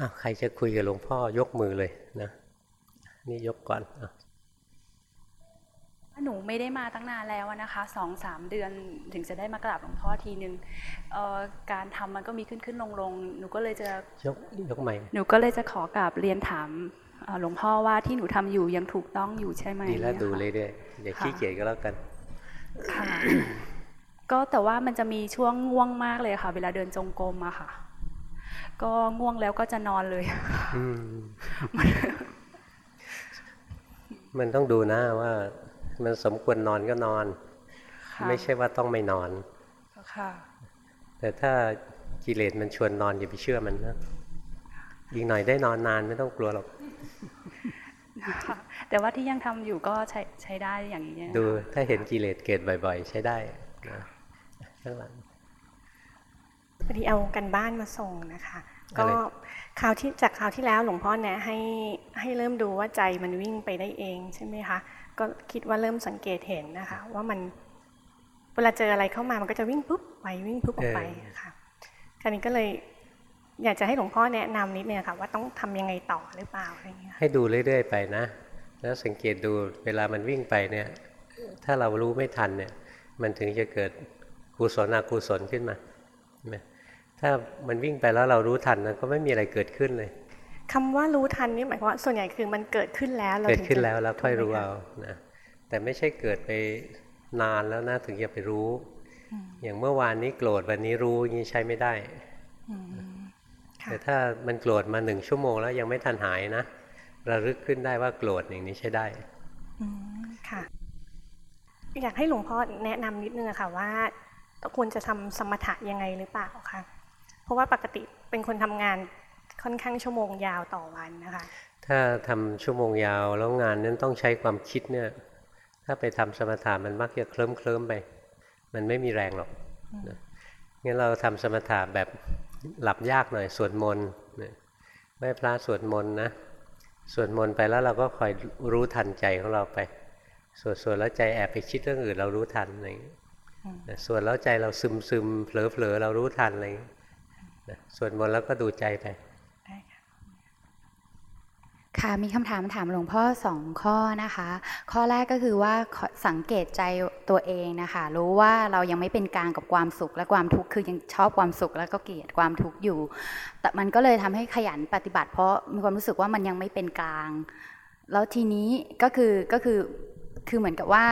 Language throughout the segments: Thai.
อ้าวใครจะคุยกับหลวงพ่อยกมือเลยนะนี่ยกก่อนอะหนูไม่ได้มาตั้งนานแล้วอะนะคะสองสามเดือนถึงจะได้มากราบหลวงพ่อทีนึงเอ่อการทำมันก็มีขึ้นขึ้นลงลงหนูก็เลยจะยกยกใหม่หนูก็เลยจะขอกราบเรียนถามเอ่อหลวงพ่อว่าที่หนูทำอยู่ยังถูกต้องอยู่ใช่ไหมดีแล้วดูค่ะเรื่อยๆอย่าค่ะขี้เกียจก็แล้วกันค่ะก็แต่ว่ามันจะมีช่วงง่วงมากเลยค่ะ เวลาเดินจงกรมอะค่ะ ก็ง่วงแล้วก็จะนอนเลยอืมมันต้องดูนะว่า มันสมควรนอนก็นอนค่ะไม่ใช่ว่าต้องไม่นอนค่ะแต่ถ้ากิเลสมันชวนนอนอย่าไปเชื่อมันนะอีกหน่อยได้นอนนานไม่ต้องกลัวหรอกค่ะแต่ว่าที่ยังทำอยู่ก็ใช้ใช้ได้อย่างนี้นะคะดูถ้าเห็นกิเลสเกิดบ่อย ๆ ใช้ได้นะข้างหลัง พอดีเอากันบ้านมาส่งนะคะอะไรก็คราวที่จากคราวที่แล้วหลวงพ่อแนะให้ให้เริ่มดูว่าใจมันวิ่งไปได้เองใช่ไหมคะก็คิดว่าเริ่มสังเกตเห็นนะคะ ว่ามันเวลาเจออะไรเข้ามามันก็จะวิ่งปุ๊บไปวิ่งปุ๊บออกไปค่ะคราวนี้ก็เลยอยากจะให้หลวงพ่อแนะนำนิดนึงค่ะว่าต้องทำยังไงต่อหรือเปล่าอะไรอย่างเงี้ยค่ะให้ดูเรื่อยๆไปนะ แล้วสังเกตดูเวลามันวิ่งไปเนี่ย ถ้าเรารู้ไม่ทันเนี่ย มันถึงจะเกิดกุศลอกุศลขึ้นมาเห็นไหม ถ้ามันวิ่งไปแล้วเรารู้ทันมันก็ไม่มีอะไรเกิดขึ้นเลยคำว่ารู้ทันนี่หมายความว่าส่วนใหญ่คือมันเกิดขึ้นแล้วเราเกิดถึงขึ้นจะแล้วแล้วค่อยรู้ถูกไหมเอาคะนะแต่ไม่ใช่เกิดไปนานแล้วนะถึงจะไปรู้ อย่างเมื่อวานนี้โกรธวันนี้รู้อย่างนี้ใช้ไม่ได้อืมค่ะแต่ถ้ามันโกรธมาหนึ่งชั่วโมงแล้วยังไม่ทันหายนะระลึกขึ้นได้ว่าโกรธอย่างนี้ใช้ได้อืมค่ะ อยากให้หลวงพ่อแนะนำนิดนึงอะค่ะว่าควรจะทำสมถะยังไงหรือเปล่าคะ เพราะว่าปกติเป็นคนทำงานค่อนข้างชั่วโมงยาวต่อวันนะคะ ถ้าทำชั่วโมงยาวแล้วงานนั้นต้องใช้ความคิดเนี่ย ถ้าไปทำสมถะมันมักจะเคลิ้มเคลิ้มๆไป มันไม่มีแรงหรอกงั้นเราทำสมถะแบบหลับยากหน่อยสวดมนต์ไหว้พระสวดมนต์นะสวดมนต์ไปแล้วเราก็คอยรู้ทันใจของเราไปสวดสวดแล้วใจแอบไปคิดเรื่องอื่นเรารู้ทันอะไรอย่างเงี้ยนะสวดแล้วใจเราซึมซึมเผลอเผลอเรารู้ทันอะไรอย่างเงี้ย นะสวดมนต์แล้วก็ดูใจไปได้ค่ะค่ะมีคำถามถามหลวงพ่อสองข้อนะคะ ข้อแรกก็คือว่าสังเกตใจตัวเองนะคะ รู้ว่าเรายังไม่เป็นกลางกับความสุขและความทุกข์คือยังชอบความสุขแล้วก็เกลียดความทุกข์อยู่ แต่มันก็เลยทำให้ขยันปฏิบัติ เพราะมีความรู้สึกว่ามันยังไม่เป็นกลาง แล้วทีนี้ก็คือก็คือคือเหมือนกับว่า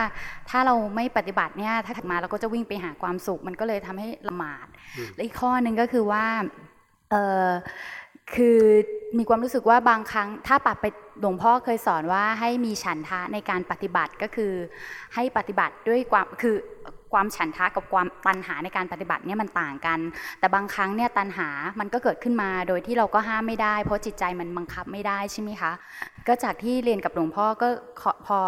ถ้าเราไม่ปฏิบัติเนี่ยถ้าถัดมาเราก็จะวิ่งไปหาความสุข มันก็เลยทำให้ละหมาด และอีกข้อหนึ่งก็คือว่าเออคือมีความรู้สึกว่าบางครั้ง ถ้าปรับไปหลวงพ่อเคยสอนว่าให้มีฉันทะในการปฏิบัติก็คือให้ปฏิบัติด้วยความคือความฉันทะกับความตัณหาในการปฏิบัติเนี่ยมันต่างกัน แต่บางครั้งเนี่ยตัณหามันก็เกิดขึ้นมาโดยที่เราก็ห้ามไม่ได้ เพราะจิตใจมันบังคับไม่ได้ใช่ไหมคะ ก็จากที่เรียนกับหลวงพ่อก็พอ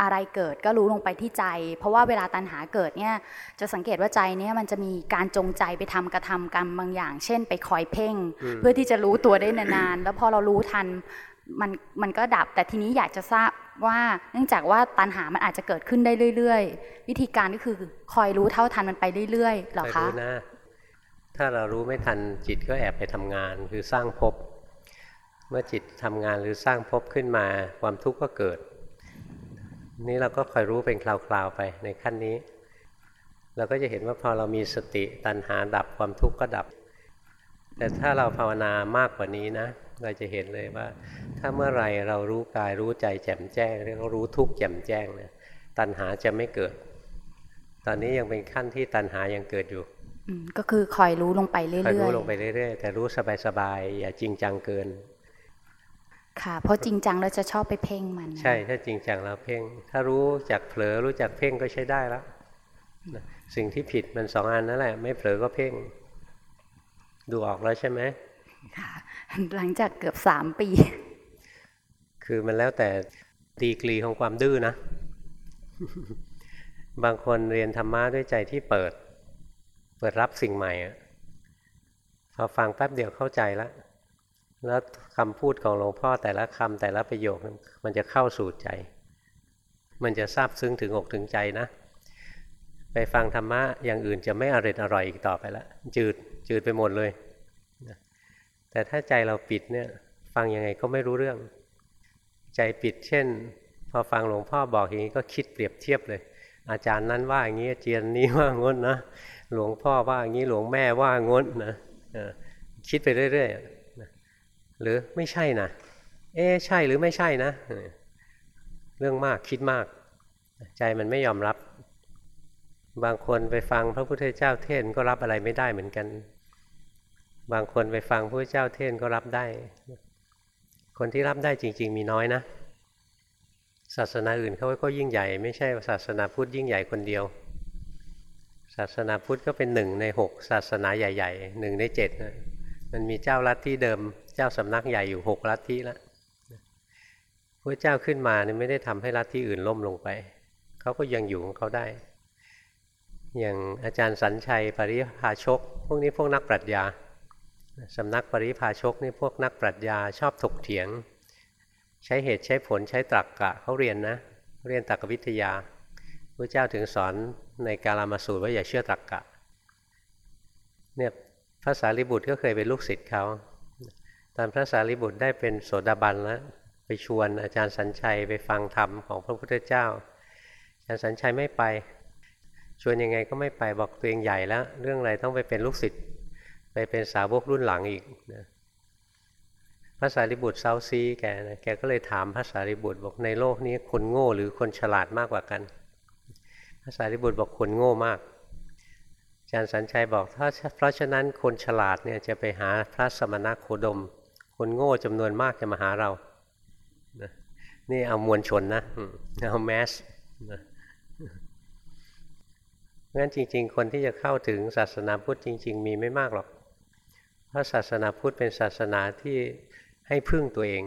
อะไรเกิดก็รู้ลงไปที่ใจ เพราะว่าเวลาตัณหาเกิดเนี่ยจะสังเกตว่าใจเนี่ยมันจะมีการจงใจไปทำกระทำกรรมบางอย่าง เช่น ไปคอยเพ่งอืมเพื่อที่จะรู้ตัวได้นานๆ แล้วพอเรารู้ทันมันมันก็ดับแต่ทีนี้อยากจะทราบว่าเนื่องจากว่าตัณหามันอาจจะเกิดขึ้นได้เรื่อย ๆ วิธีการก็คือคอยรู้เท่าทันมันไปเรื่อยๆเหรอไปคะรู้นะถ้าเรารู้ไม่ทันจิตก็แอบไปทำงานคือสร้างภพเมื่อจิตทำงานหรือสร้างภพขึ้นมาความทุกข์ก็เกิด นี่เราก็คอยรู้เป็นคราวๆไปในขั้นนี้ เราก็จะเห็นว่าพอเรามีสติตัณหาดับความทุกข์ก็ดับ แต่ถ้าเราภาวนามากกว่านี้นะ เราจะเห็นเลยว่า ถ้าเมื่อไหรเรารู้กายรู้ใจแจ่มแจ้งเรียกว่ารู้ทุกข์แจ่มแจ้งเนี่ยตัณหาจะไม่เกิด ตอนนี้ยังเป็นขั้นที่ตัณหายังเกิดอยู่อืมก็คือคอยรู้ลงไปเรื่คอยอยรู้ลงไปเรื่อยๆ แต่รู้สบายๆ อย่าจริงจังเกินๆ ค่ะ เพราะจริงจังแล้วจะชอบไปเพ่งมัน ใช่ ถ้าจริงจังแล้วเพ่ง ถ้ารู้จักเผลอรู้จักเพ่งก็ใช้ได้แล้วนะสิ่งที่ผิดมันสองอันนั่นแหละ ไม่เผลอก็เพ่ง ดูออกแล้วใช่ไหมค่ะ หลังจากเกือบสามปี คือมันแล้วแต่ดีกรีของความดื้อนะ บางคนเรียนธรรมะด้วยใจที่เปิด เปิดรับสิ่งใหม่อะพอฟังแป๊บเดียวเข้าใจแล้ว แล้วคำพูดของหลวงพ่อแต่ละคำแต่ละประโยคมันจะเข้าสู่ใจ มันจะซาบซึ้งถึงอกถึงใจนะ ไปฟังธรรมะอย่างอื่นจะไม่อร่อยอร่อยอีกต่อไปแล้วจืดจืดไปหมดเลย แต่ถ้าใจเราปิดเนี่ยฟังยังไงก็ไม่รู้เรื่อง ใจปิดเช่น พอฟังหลวงพ่อบอกอย่างนี้ก็คิดเปรียบเทียบเลย อาจารย์นั้นว่าอย่างนี้อาจารย์นี้ว่างดนะหลวงพ่อว่าอย่างนี้หลวงแม่ว่างดนะคิดไปเรื่อยๆ หรือไม่ใช่นะเอ๊ใช่หรือไม่ใช่นะ เรื่องมากคิดมาก ใจมันไม่ยอมรับ บางคนไปฟังพระพุทธเจ้าเทศก็รับอะไรไม่ได้เหมือนกัน บางคนไปฟังพระเจ้าเทศก็รับได้ คนที่รับได้จริง ๆ มีน้อยนะศาสนาอื่นเขาก็ยิ่งใหญ่ ไม่ใช่ศาสนาพุทธยิ่งใหญ่คนเดียว ศาสนาพุทธก็เป็นหนึ่งในหกศาสนาใหญ่ๆหนึ่งในเจ็ดมันมีเจ้าลัทธิเดิม เจ้าสำนักใหญ่อยู่หกลัทธิแล้วพระเจ้าขึ้นมาเนี่ยไม่ได้ทำให้ลัทธิอื่นล่มลงไปเขาก็ยังอยู่ของเขาได้ อย่างอาจารย์สัญชัยปริพาชก พวกนี้พวกนักปรัชญาสำนักปริพาชกนี่พวกนักปรัชญาชอบถกเถียง ใช้เหตุใช้ผลใช้ตรรกกะเขาเรียนนะ เรียนตรรกวิทยาพระเจ้าถึงสอนในกาลามาสูตรว่าอย่าเชื่อตรรกกะเนี่ยพระสารีบุตรก็เคยเป็นลูกศิษย์เขา ตอนพระสารีบุตรได้เป็นโสดาบันแล้วไปชวนอาจารย์สัญชัยไปฟังธรรมของพระพุทธเจ้า อาจารย์สัญชัยไม่ไป ชวนยังไงก็ไม่ไปบอกตัวเองใหญ่แล้ว เรื่องอะไรต้องไปเป็นลูกศิษย์ไปเป็นสาวกรุ่นหลังอีกนะพระสารีบุตรเซาซีแกนะแกก็เลยถามพระสารีบุตรบอกในโลกนี้คนโง่หรือคนฉลาดมากกว่ากัน พระสารีบุตรบอกคนโง่มากอาจารย์สัญชัยบอกถ้าเพราะฉะนั้นคนฉลาดเนี่ยจะไปหาพระสมณโคดม คนโง่จำนวนมากจะมาหาเรานะนี่เอามวลชนนะเอาแมสนะงั้นจริง ๆ คนที่จะเข้าถึงศาสนาพุทธจริง ๆ มีไม่มากหรอก เพราะศาสนาพุทธเป็นศาสนาที่ให้พึ่งตัวเอง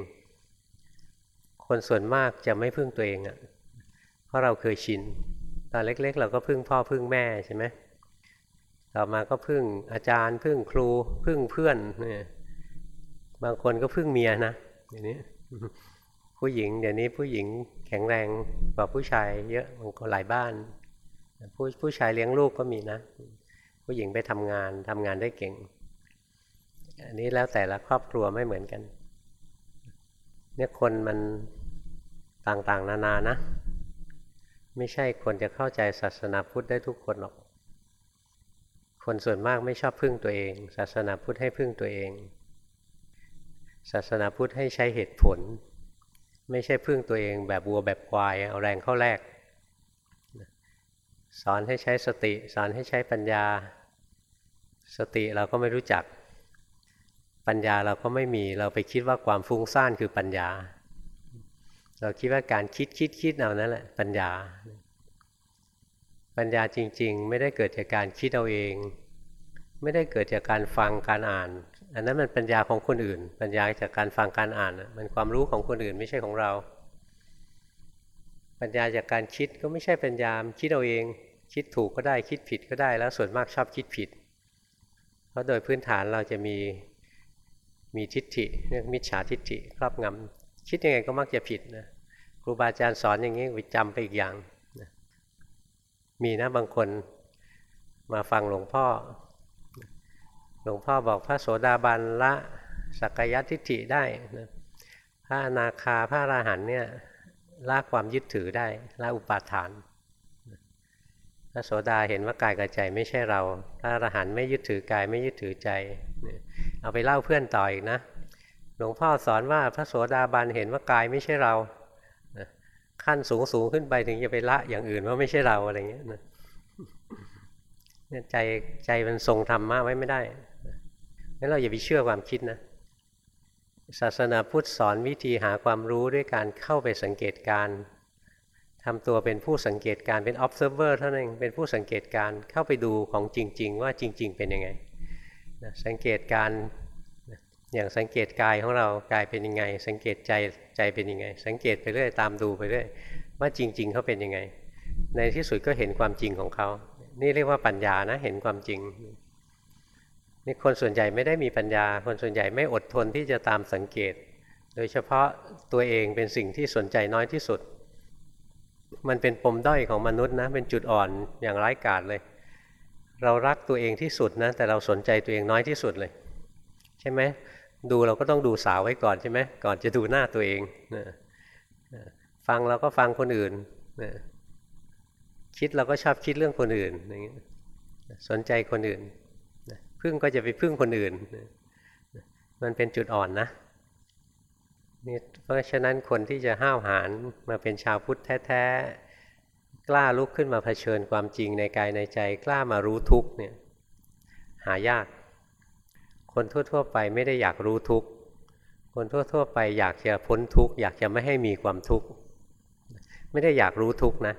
คนส่วนมากจะไม่พึ่งตัวเองอะ่ะ เพราะเราเคยชิน ตอนเล็ก ๆ เราก็พึ่งพ่อพึ่งแม่ใช่ไหมต่อมาก็พึ่งอาจารย์ พึ่งครู พึ่งเพื่อนเนี่ย บางคนก็พึ่งเมียนะอย่างนี้ผู้หญิงเดี๋ยวนี้ผู้หญิงแข็งแรงกว่าผู้ชาย เยอะบางคนหลายบ้าน ผู้ผู้ชายเลี้ยงลูกก็มีนะ ผู้หญิงไปทำงานทำงานได้เก่ง อันนี้แล้วแต่ละครอบครัวไม่เหมือนกัน เนี่ยคนมันต่างๆ นานานะ ไม่ใช่คนจะเข้าใจศาสนาพุทธได้ทุกคนหรอก คนส่วนมากไม่ชอบพึ่งตัวเอง ศาสนาพุทธให้พึ่งตัวเอง ศาสนาพุทธให้ใช้เหตุผล ไม่ใช่พึ่งตัวเองแบบวัวแบบควาย เอาแรงเข้าแลกสอนให้ใช้สติ สอนให้ใช้ปัญญา สติเราก็ไม่รู้จัก ปัญญาเราก็ไม่มีเราไปคิดว่าความฟุ้งซ่านคือปัญญา เราคิดว่าการคิดคิดคิดเอานั่นแหละปัญญา ปัญญาจริง ๆ ไม่ได้เกิดจากการคิดเอาเอง ไม่ได้เกิดจากการฟังการอ่าน อันนั้นมันปัญญาของคนอื่น ปัญญาจากการฟังการอ่านมันความรู้ของคนอื่นไม่ใช่ของเรา ปัญญาจากการคิดก็ไม่ใช่ปัญญาคิดเอาเอง คิดถูกก็ได้คิดผิดก็ได้แล้วส่วนมากชอบคิดผิด เพราะโดยพื้นฐานเราจะมีมีทิฏฐิเรียกมิจฉาทิฏฐิครอบงำคิดยังไงก็มักจะผิดนะครูบาอาจารย์สอนอย่างนี้ไปจำไปอีกอย่างนะมีนะบางคนมาฟังหลวงพ่อ หลวงพ่อบอกพระโสดาบันละสักยทิฏฐิได้นะพระอนาคาพระอราหันเนี่ยละความยึดถือได้ละอุปาทาน พระโสดาเห็นว่ากายกับใจไม่ใช่เรา พระอรหันต์ไม่ยึดถือกายไม่ยึดถือใจ เอาไปเล่าเพื่อนต่ออีกนะ หลวงพ่อสอนว่าพระโสดาบันเห็นว่ากายไม่ใช่เราขั้นสูงสูงขึ้นไปถึงจะไปละอย่างอื่นว่าไม่ใช่เราอะไรเงี้ยนะใจใจมันทรงธรรมะไว้ไม่ได้ งั้นเราอย่าไปเชื่อความคิดนะ ศาสนาพุทธสอนวิธีหาความรู้ด้วยการเข้าไปสังเกตการทำตัวเป็นผู้สังเกตการเป็น observer เท่านั้นเองเป็นผู้สังเกตการเข้าไปดูของจริง ๆ ว่าจริง ๆ เป็นยังไงนะสังเกตการอย่างสังเกตกายของเรากายเป็นยังไง สังเกตใจใจเป็นยังไง สังเกตไปเรื่อยตามดูไปเรื่อยว่าจริง ๆเขาเป็นยังไง ในที่สุดก็เห็นความจริงของเขา นี่เรียกว่าปัญญานะเห็นความจริง นี่คนส่วนใหญ่ไม่ได้มีปัญญา คนส่วนใหญ่ไม่อดทนที่จะตามสังเกต โดยเฉพาะตัวเองเป็นสิ่งที่สนใจน้อยที่สุด มันเป็นปมด้อยของมนุษย์นะ เป็นจุดอ่อนอย่างร้ายกาจเลย เรารักตัวเองที่สุดนะ แต่เราสนใจตัวเองน้อยที่สุดเลย ใช่ไหมดูเราก็ต้องดูสาวไว้ก่อนใช่ไหมก่อนจะดูหน้าตัวเองนะฟังเราก็ฟังคนอื่นนะคิดเราก็ชอบคิดเรื่องคนอื่นอย่างเงี้ยสนใจคนอื่น พึ่งก็จะไปพึ่งคนอื่น มันเป็นจุดอ่อนนะนี่เพราะฉะนั้นคนที่จะห้าวหาญมาเป็นชาวพุทธแท้ๆ กล้าลุกขึ้นมาเผชิญความจริงในกายในใจ กล้ามารู้ทุกเนี่ยหายาก คนทั่วๆไปไม่ได้อยากรู้ทุกคนทั่วๆ ไปอยากจะพ้นทุกอยากจะไม่ให้มีความทุกข์ ไม่ได้อยากรู้ทุกนะ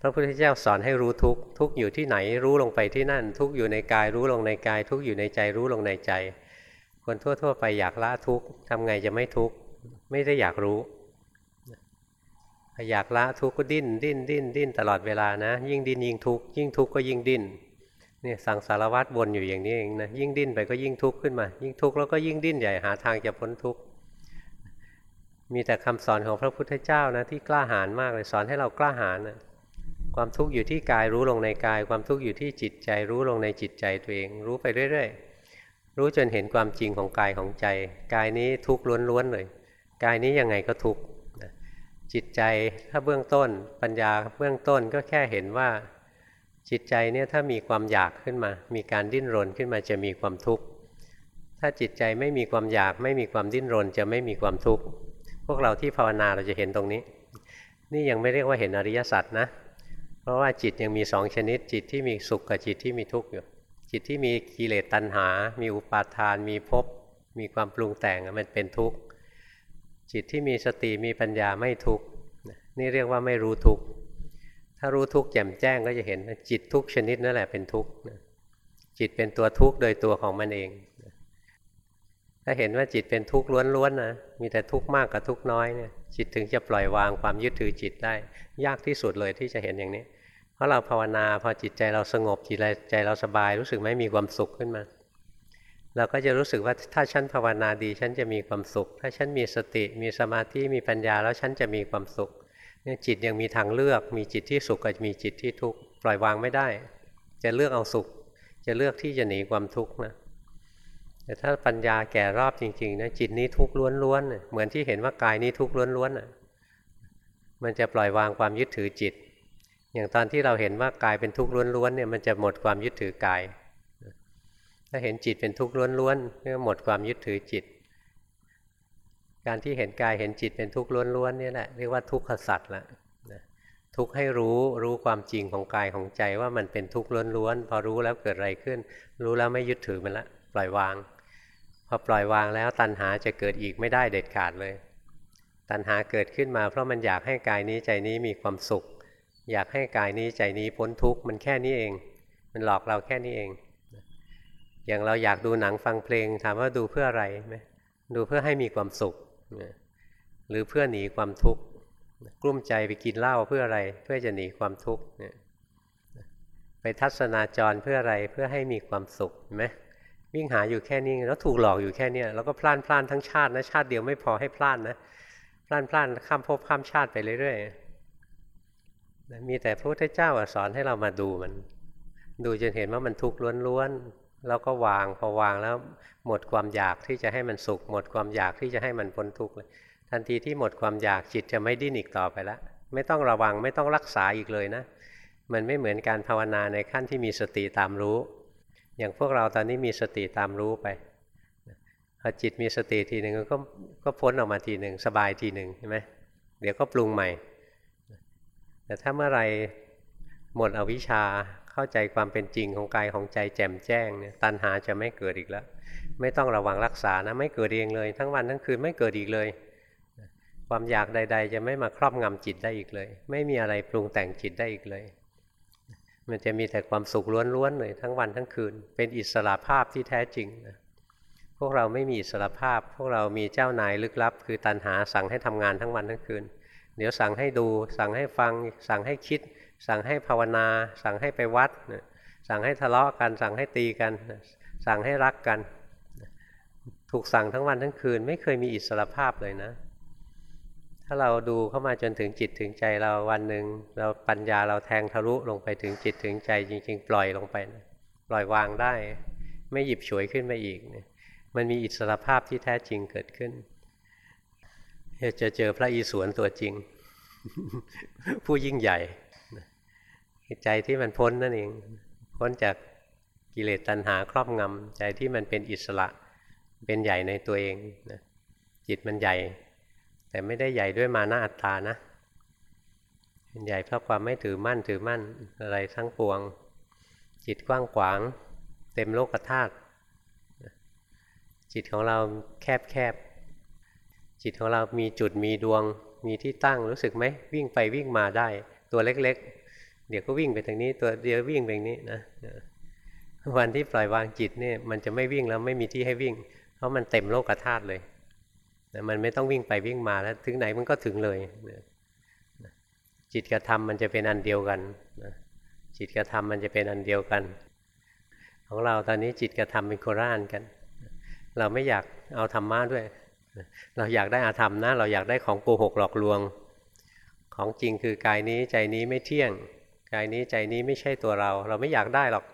พระพุทธเจ้าสอนให้รู้ทุกทุกอยู่ที่ไหนรู้ลงไปที่นั่น ทุกอยู่ในกายรู้ลงในกาย ทุกอยู่ในใจรู้ลงในใจ คนทั่ว ๆ ไปอยากละทุกทำไงจะไม่ทุกไม่ได้อยากรู้ อยากละทุกก็ดิ้นดิ้นดิ้นดิ้นตลอดเวลานะ ยิ่งดิ้นยิ่งทุกยิ่งทุกก็ยิ่งดิ้นเนี่ยสังสารวัฏวนอยู่อย่างนี้เองนะยิ่งดิ้นไปก็ยิ่งทุกข์ขึ้นมา ยิ่งทุกข์แล้วก็ยิ่งดิ้นใหญ่หาทางจะพ้นทุกข์มีแต่คำสอนของพระพุทธเจ้านะที่กล้าหาญมากเลยสอนให้เรากล้าหาญนะ ความทุกข์อยู่ที่กายรู้ลงในกาย ความทุกข์อยู่ที่จิตใจรู้ลงในจิตใจตัวเอง รู้ไปเรื่อยๆ รู้จนเห็นความจริงของกายของใจ กายนี้ทุกข์ล้วนๆเลย กายนี้ยังไงก็ทุกข์จิตใจถ้าเบื้องต้นปัญญาเบื้องต้นก็แค่เห็นว่าจิตใจเนี่ยถ้ามีความอยากขึ้นมา มีการดิ้นรนขึ้นมาจะมีความทุกข์ ถ้าจิตใจไม่มีความอยากไม่มีความดิ้นรนจะไม่มีความทุกข์ พวกเราที่ภาวนาเราจะเห็นตรงนี้ นี่ยังไม่เรียกว่าเห็นอริยสัจนะ ราะว่าจิตยังมีสองชนิด จิตที่มีสุขกับจิตที่มีทุกข์อยู่ จิตที่มีกิเลสตัณหา มีอุปาทาน มีภพ มีความปรุงแต่งมันเป็นทุกข์ จิตที่มีสติมีปัญญาไม่ทุกข์ นี่เรียกว่าไม่รู้ทุกข์ ถ้ารู้ทุกข์แจ่มแจ้งก็จะเห็นจิตทุกชนิดนั่นแหละเป็นทุกข์ จิตเป็นตัวทุกข์โดยตัวของมันเอง ถ้าเห็นว่าจิตเป็นทุกข์ล้วนๆนะ มีแต่ทุกข์มากกับทุกข์น้อยเนี่ย จิตถึงจะปล่อยวางความยึดถือจิตได้ ยากที่สุดเลยที่จะเห็นอย่างนี้ เพราะเราภาวนาพอจิตใจเราสงบจิตใจเราสบาย รู้สึกไหมมีความสุขขึ้นมา เราก็จะรู้สึกว่าถ้าฉันภาวนาดีฉันจะมีความสุข ถ้าฉันมีสติมีสมาธิมีปัญญาแล้วฉันจะมีความสุขเนี่ยจิตยังมีทางเลือก มีจิตที่สุขกับมีจิตที่ทุกข์ปล่อยวางไม่ได้ จะเลือกเอาสุข จะเลือกที่จะหนีความทุกข์นะแต่ถ้าปัญญาแก่รอบจริงๆนะจิตนี้ทุกข์ล้วนๆเหมือนที่เห็นว่ากายนี้ทุกข์ล้วนๆมันจะปล่อยวางความยึดถือจิต อย่างตอนที่เราเห็นว่ากายเป็นทุกข์ล้วนๆเนี่ยมันจะหมดความยึดถือกาย ถ้าเห็นจิตเป็นทุกข์ล้วนๆก็หมดความยึดถือจิต การที่เห็นกายเห็นจิตเป็นทุกข์ล้วนๆนี่แหละเรียกว่าทุกขสัตว์ละทุกข์ให้รู้รู้ความจริงของกายของใจว่ามันเป็นทุกข์ล้วนๆพอรู้แล้วเกิดอะไรขึ้น รู้แล้วไม่ยึดถือมันละปล่อยวาง พอปล่อยวางแล้วตัณหาจะเกิดอีกไม่ได้เด็ดขาดเลย ตัณหาเกิดขึ้นมาเพราะมันอยากให้กายนี้ใจนี้มีความสุข อยากให้กายนี้ใจนี้พ้นทุกข์มันแค่นี้เอง มันหลอกเราแค่นี้เอง อย่างเราอยากดูหนังฟังเพลง ถามว่าดูเพื่ออะไรไหมดูเพื่อให้มีความสุข หรือเพื่อหนีความทุกข์กลุ้มใจไปกินเหล้าเพื่ออะไรเพื่อจะหนีความทุกข์ไปทัศนาจรเพื่ออะไรเพื่อให้มีความสุขไหมวิ่งหาอยู่แค่นี้แล้วถูกหลอกอยู่แค่นี้แล้วก็พลานพลานทั้งชาตินะชาติเดียวไม่พอให้พลานนะพลานพลานข้ามภพข้ามชาติไปเรื่อยๆ มีแต่พระพุทธเจ้าสอนให้เรามาดูมัน ดูจนเห็นว่ามันทุกข์ล้วนๆแล้วก็วางพอวางแล้วหมดความอยากที่จะให้มันสุข หมดความอยากที่จะให้มันพ้นทุกข์เลยทันทีที่หมดความอยากจิตจะไม่ดิ้นอีกต่อไปแล้วไม่ต้องระวังไม่ต้องรักษาอีกเลยนะ มันไม่เหมือนการภาวนาในขั้นที่มีสติตามรู้ อย่างพวกเราตอนนี้มีสติตามรู้ไปพอจิตมีสติทีหนึ่งก็ก็พ้นออกมาทีหนึ่งสบายทีหนึ่งใช่ไหมเดี๋ยวก็ปรุงใหม่ แต่ถ้าเมื่อไรหมดอวิชชาเข้าใจความเป็นจริงของกายของใจแจ่มแจ้งเนี่ยตัณหาจะไม่เกิดอีกแล้ว ไม่ต้องระวังรักษานะไม่เกิดเองเลย ทั้งวันทั้งคืนไม่เกิดอีกเลย ความอยากใด ๆ จะไม่มาครอบงำจิตได้อีกเลย ไม่มีอะไรปรุงแต่งจิตได้อีกเลย มันจะมีแต่ความสุขล้วนๆเลยทั้งวันทั้งคืน เป็นอิสระภาพที่แท้จริงนะพวกเราไม่มีอิสระภาพ พวกเรามีเจ้านายลึกลับ คือตันหาสั่งให้ทำงานทั้งวันทั้งคืน เดี๋ยวสั่งให้ดู สั่งให้ฟัง สั่งให้คิด สั่งให้ภาวนา สั่งให้ไปวัด สั่งให้ทะเลาะกัน สั่งให้ตีกัน สั่งให้รักกัน ถูกสั่งทั้งวันทั้งคืน ไม่เคยมีอิสระภาพเลยนะ ถ้าเราดูเข้ามาจนถึงจิตถึงใจเราวันหนึ่งเราปัญญาเราแทงทะลุลงไปถึงจิตถึงใจ จริง ๆ ปล่อยลงไป ปล่อยวางได้ ไม่หยิบฉวยขึ้นมาอีก มันมีอิสระภาพที่แท้จริงเกิดขึ้น จะเจอพระอิศวรตัวจริง ผู้ยิ่งใหญ่ใจที่มันพ้นนั่นเอง พ้นจากกิเลสตัณหาครอบงำใจที่มันเป็นอิสระเป็นใหญ่ในตัวเองนะจิตมันใหญ่ แต่ไม่ได้ใหญ่ด้วยมานะอัตตานะเป็นใหญ่เพราะความไม่ถือมั่นถือมั่นอะไรทั้งปวง จิตกว้างขวาง เต็มโลกธาตุจิตของเราแคบแคบ จิตของเรามีจุดมีดวง มีที่ตั้งรู้สึกไหมวิ่งไปวิ่งมาได้ ตัวเล็ก ๆ เดี๋ยวก็วิ่งไปทางนี้ ตัวเดียววิ่งไปทางนี้นะวันที่ปล่อยวางจิตเนี่ยมันจะไม่วิ่งแล้วไม่มีที่ให้วิ่ง เพราะมันเต็มโลกธาตุเลยนะมันไม่ต้องวิ่งไปวิ่งมาแล้ว ถึงไหนมันก็ถึงเลยนะจิตกับธรรมมันจะเป็นอันเดียวกันนะจิตกับธรรมมันจะเป็นอันเดียวกัน ของเราตอนนี้จิตกับธรรมเป็นโคราชกัน เราไม่อยากเอาธรรมะด้วย เราอยากได้อาธรรมนะ เราอยากได้ของโกหกหลอกลวง ของจริงคือกายนี้ใจนี้ไม่เที่ยง กายนี้ใจนี้ไม่ใช่ตัวเรา เราไม่อยากได้หรอก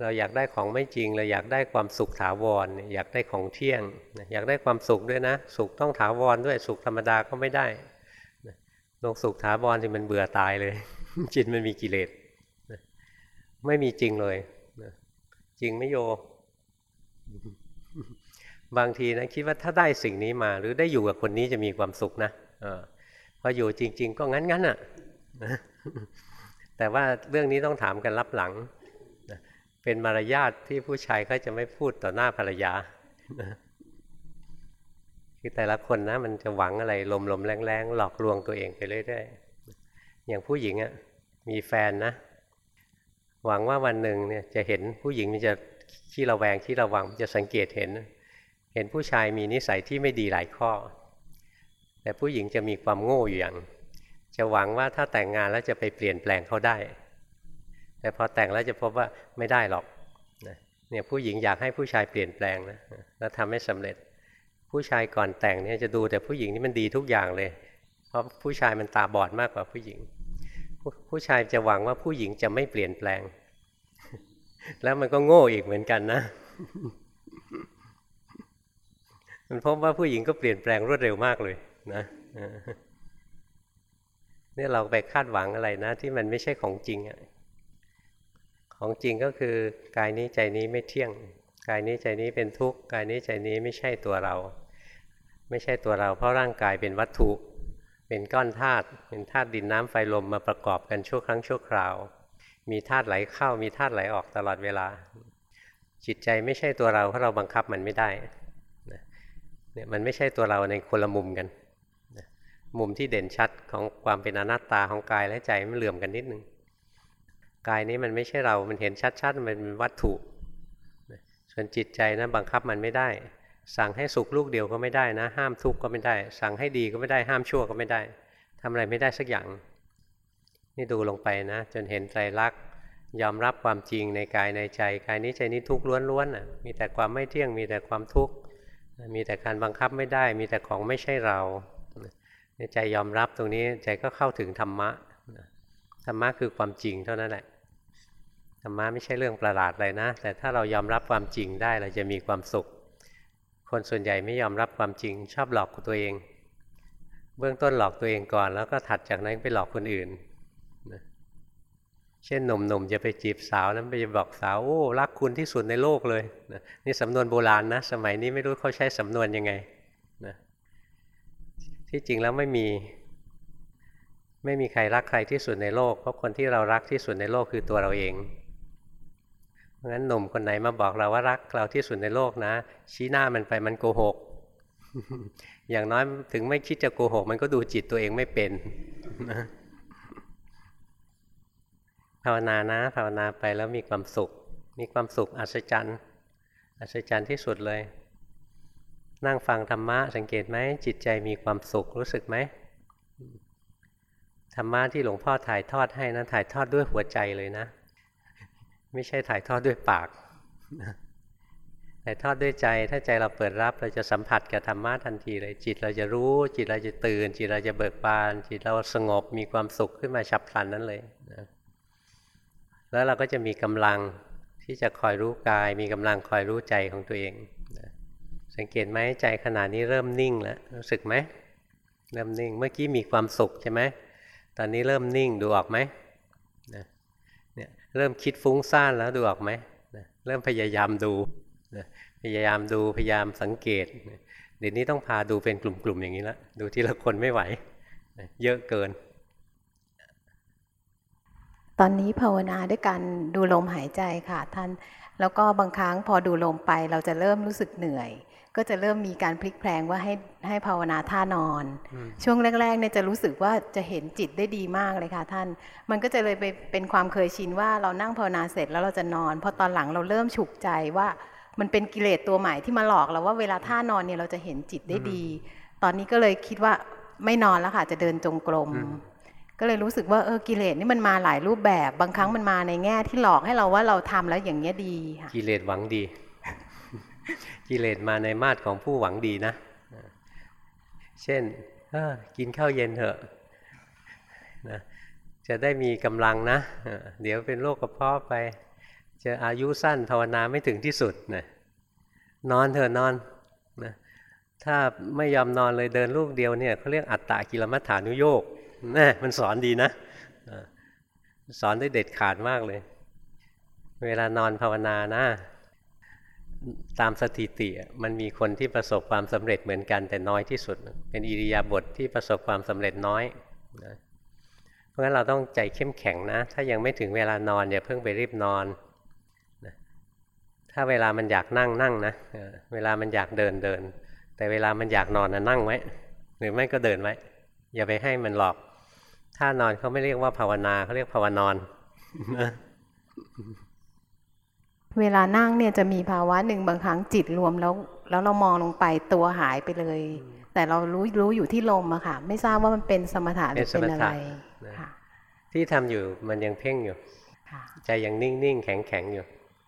เราอยากได้ของไม่จริง เราอยากได้ความสุขถาวร อยากได้ของเที่ยง อยากได้ความสุขด้วยนะ สุขต้องถาวรด้วย สุขธรรมดาก็ไม่ได้ลงสุขถาวรที่มันเบื่อตายเลย จิตมันมีกิเลสไม่มีจริงเลย จริงไม่โย บางทีนะคิดว่าถ้าได้สิ่งนี้มา หรือได้อยู่กับคนนี้จะมีความสุขนะอพออยู่จริง ๆ ก็งั้นๆอะแต่ว่าเรื่องนี้ต้องถามกันรับหลังเป็นมารยาทที่ผู้ชายเขาจะไม่พูดต่อหน้าภรรยาคือแต่ละคนนะมันจะหวังอะไรลมๆแรงๆหลอกลวงตัวเองไปเรื่อยๆอย่างผู้หญิงอะ่ะมีแฟนนะ หวังว่าวันหนึ่งเนี่ยจะเห็นผู้หญิงมันจะขี้ระแวงขี้ระวังจะสังเกตเห็น เห็นผู้ชายมีนิสัยที่ไม่ดีหลายข้อ แต่ผู้หญิงจะมีความโง่อยู่อย่าง จะหวังว่าถ้าแต่งงานแล้วจะไปเปลี่ยนแปลงเขาได้ แต่พอแต่งแล้วจะพบว่าไม่ได้หรอกเนี่ยผู้หญิงอยากให้ผู้ชายเปลี่ยนแปลงนะแล้วทำให้สำเร็จ ผู้ชายก่อนแต่งเนี่ยจะดูแต่ผู้หญิงนี่มันดีทุกอย่างเลย เพราะผู้ชายมันตาบอดมากกว่าผู้หญิง ผู้ชายจะหวังว่าผู้หญิงจะไม่เปลี่ยนแปลง แล้วมันก็โง่อีกเหมือนกันนะ มันพบว่าผู้หญิงก็เปลี่ยนแปลงรวดเร็วมากเลยนะนี่เราไปคาดหวังอะไรนะ ที่มันไม่ใช่ของจริงอะของจริงก็คือกายนี้ใจนี้ไม่เที่ยง กายนี้ใจนี้เป็นทุกข์กายนี้ใจนี้ไม่ใช่ตัวเรา ไม่ใช่ตัวเราเพราะร่างกายเป็นวัตถุ เป็นก้อนธาตุเป็นธาตุดินน้ำไฟลมมาประกอบกันชั่วครั้งชั่วคราว มีธาตุไหลเข้ามีธาตุไหลออกตลอดเวลา จิตใจไม่ใช่ตัวเราเพราะเราบังคับมันไม่ได้ เนี่ยมันไม่ใช่ตัวเราในคนละมุมกันมุมที่เด่นชัดของความเป็นอนัตตาของกายและใจมันเหลื่อมกันนิดนึงกายนี้มันไม่ใช่เรา มันเห็นชัดๆ มันเป็นวัตถุ ส่วนจิตใจนะบังคับมันไม่ได้ สั่งให้สุขลูกเดียวก็ไม่ได้นะ ห้ามทุกข์ก็ไม่ได้ สั่งให้ดีก็ไม่ได้ ห้ามชั่วก็ไม่ได้ทำอะไรไม่ได้สักอย่าง นี่ดูลงไปนะ จนเห็นใจรักยอมรับความจริงในกายในใจ กายนี้ใจนี้ทุกข์ล้วนๆมีแต่ความไม่เที่ยง มีแต่ความทุกข์ มีแต่การบังคับไม่ได้ มีแต่ของไม่ใช่เราในใจยอมรับตรงนี้ใจก็เข้าถึงธรรมะธรรมะคือความจริงเท่านั้นแหละธรรมะไม่ใช่เรื่องประหลาดเลยนะ แต่ถ้าเรายอมรับความจริงได้เราจะมีความสุข คนส่วนใหญ่ไม่ยอมรับความจริง ชอบหลอกตัวเอง เบื้องต้นหลอกตัวเองก่อน แล้วก็ถัดจากนั้นไปหลอกคนอื่น เช่นหนุ่มๆจะไปจีบสาวนั้นไปบอกสาวโอ้รักคุณที่สุดในโลกเลยนะนี่สำนวนโบราณนะ สมัยนี้ไม่รู้เขาใช้สำนวนยังไงนะที่จริงแล้วไม่มี ไม่มีใครรักใครที่สุดในโลก เพราะคนที่เรารักที่สุดในโลกคือตัวเราเองงั้นหนุ่มคนไหนมาบอกเราว่ารักเราที่สุดในโลกนะ ชี้หน้ามันไปมันโกหก อย่างน้อยถึงไม่คิดจะโกหก มันก็ดูจิตตัวเองไม่เป็นนะ ภาวนานะภาวนาไปแล้วมีความสุข มีความสุขอัศจรรย์อัศจรรย์ที่สุดเลย นั่งฟังธรรมะสังเกตไหมจิตใจมีความสุขรู้สึกไหมธรรมะที่หลวงพ่อถ่ายทอดให้นะถ่ายทอดด้วยหัวใจเลยนะ ไม่ใช่ถ่ายทอดด้วยปากถ่ายทอดด้วยใจ ถ้าใจเราเปิดรับเราจะสัมผัสกับธรรมะทันทีเลย จิตเราจะรู้ จิตเราจะตื่น จิตเราจะเบิกบาน จิตเราสงบมีความสุขขึ้นมาฉับพลันนั้นเลย แล้วเราก็จะมีกำลังที่จะคอยรู้กาย มีกำลังคอยรู้ใจของตัวเองสังเกตไหมใจขณะนี้เริ่มนิ่งแล้วรู้สึกไหมเริ่มนิ่งเมื่อกี้มีความสุขใช่ไหมตอนนี้เริ่มนิ่งดูออกไหมเนี่ยเริ่มคิดฟุ้งซ่านแล้วดูออกไหมเริ่มพยายามดูพยายามดูพยายามสังเกตเดี๋ยวนี้ต้องพาดูเป็นกลุ่มๆอย่างนี้ละดูทีละคนไม่ไหว เยอะเกิน ตอนนี้ภาวนาด้วยการดูลมหายใจค่ะท่าน แล้วก็บางครั้งพอดูลมไปเราจะเริ่มรู้สึกเหนื่อย ก็จะเริ่มมีการพลิกแพลงว่าให้ให้ภาวนาท่านอนอืมช่วงแรกๆเนี่ยจะรู้สึกว่าจะเห็นจิตได้ดีมากเลยค่ะท่าน มันก็จะเลยไปเป็นความเคยชินว่าเรานั่งภาวนาเสร็จแล้วเราจะนอน พอตอนหลังเราเริ่มฉุกใจว่ามันเป็นกิเลสตัวใหม่ที่มาหลอกเราว่าเวลาท่านอนเนี่ยเราจะเห็นจิตได้ดี ตอนนี้ก็เลยคิดว่าไม่นอนแล้วค่ะจะเดินจงกรมอืม ก็เลยรู้สึกว่าเออกิเลสนี่มันมาหลายรูปแบบ บางครั้งมันมาในแง่ที่หลอกให้เราว่าเราทำแล้วอย่างเงี้ยดีค่ะกิเลสหวังดี กิเลสมาในมาตรของผู้หวังดีนะ เช่นเออกินข้าวเย็นเถอะนะจะได้มีกำลังนะเออเดี๋ยวเป็นโรคกระเพาะไป จะอายุสั้นภาวนาไม่ถึงที่สุดนะนอนเถอะนอนนะถ้าไม่ยอมนอนเลยเดินลูกเดียวเนี่ยเขาเรียกอัตตะกิลมัฏฐานุโยก นะมันสอนดีนะสอนได้เด็ดขาดมากเลย เวลานอนภาวนานะ ตามสถิติมันมีคนที่ประสบความสำเร็จเหมือนกันแต่น้อยที่สุด เป็นอิริยาบถทที่ประสบความสำเร็จน้อยนะเพราะฉะนั้นเราต้องใจเข้มแข็งนะ ถ้ายังไม่ถึงเวลานอนอย่าเพิ่งไปรีบนอนนะถ้าเวลามันอยากนั่งนั่งนะเออเวลามันอยากเดินเดิน แต่เวลามันอยากนอนนะนั่งไว้หรือไม่ก็เดินไว้ อย่าไปให้มันหลอก ถ้านอนเขาไม่เรียกว่าภาวนาเขาเรียกภาวนอนเวลานั่งเนี่ยจะมีภาวะหนึ่งบางครั้งจิตรวมแล้ว แล้วเรามองลงไปตัวหายไปเลย แต่เรารู้รู้อยู่ที่ลมอะค่ะ ไม่ทราบว่ามันเป็นสมถะหรือเป็นอะไรเป็นสมถะนะค่ะที่ทำอยู่มันยังเพ่งอยู่ค่ะใจยังนิ่งๆแข็งๆอยู่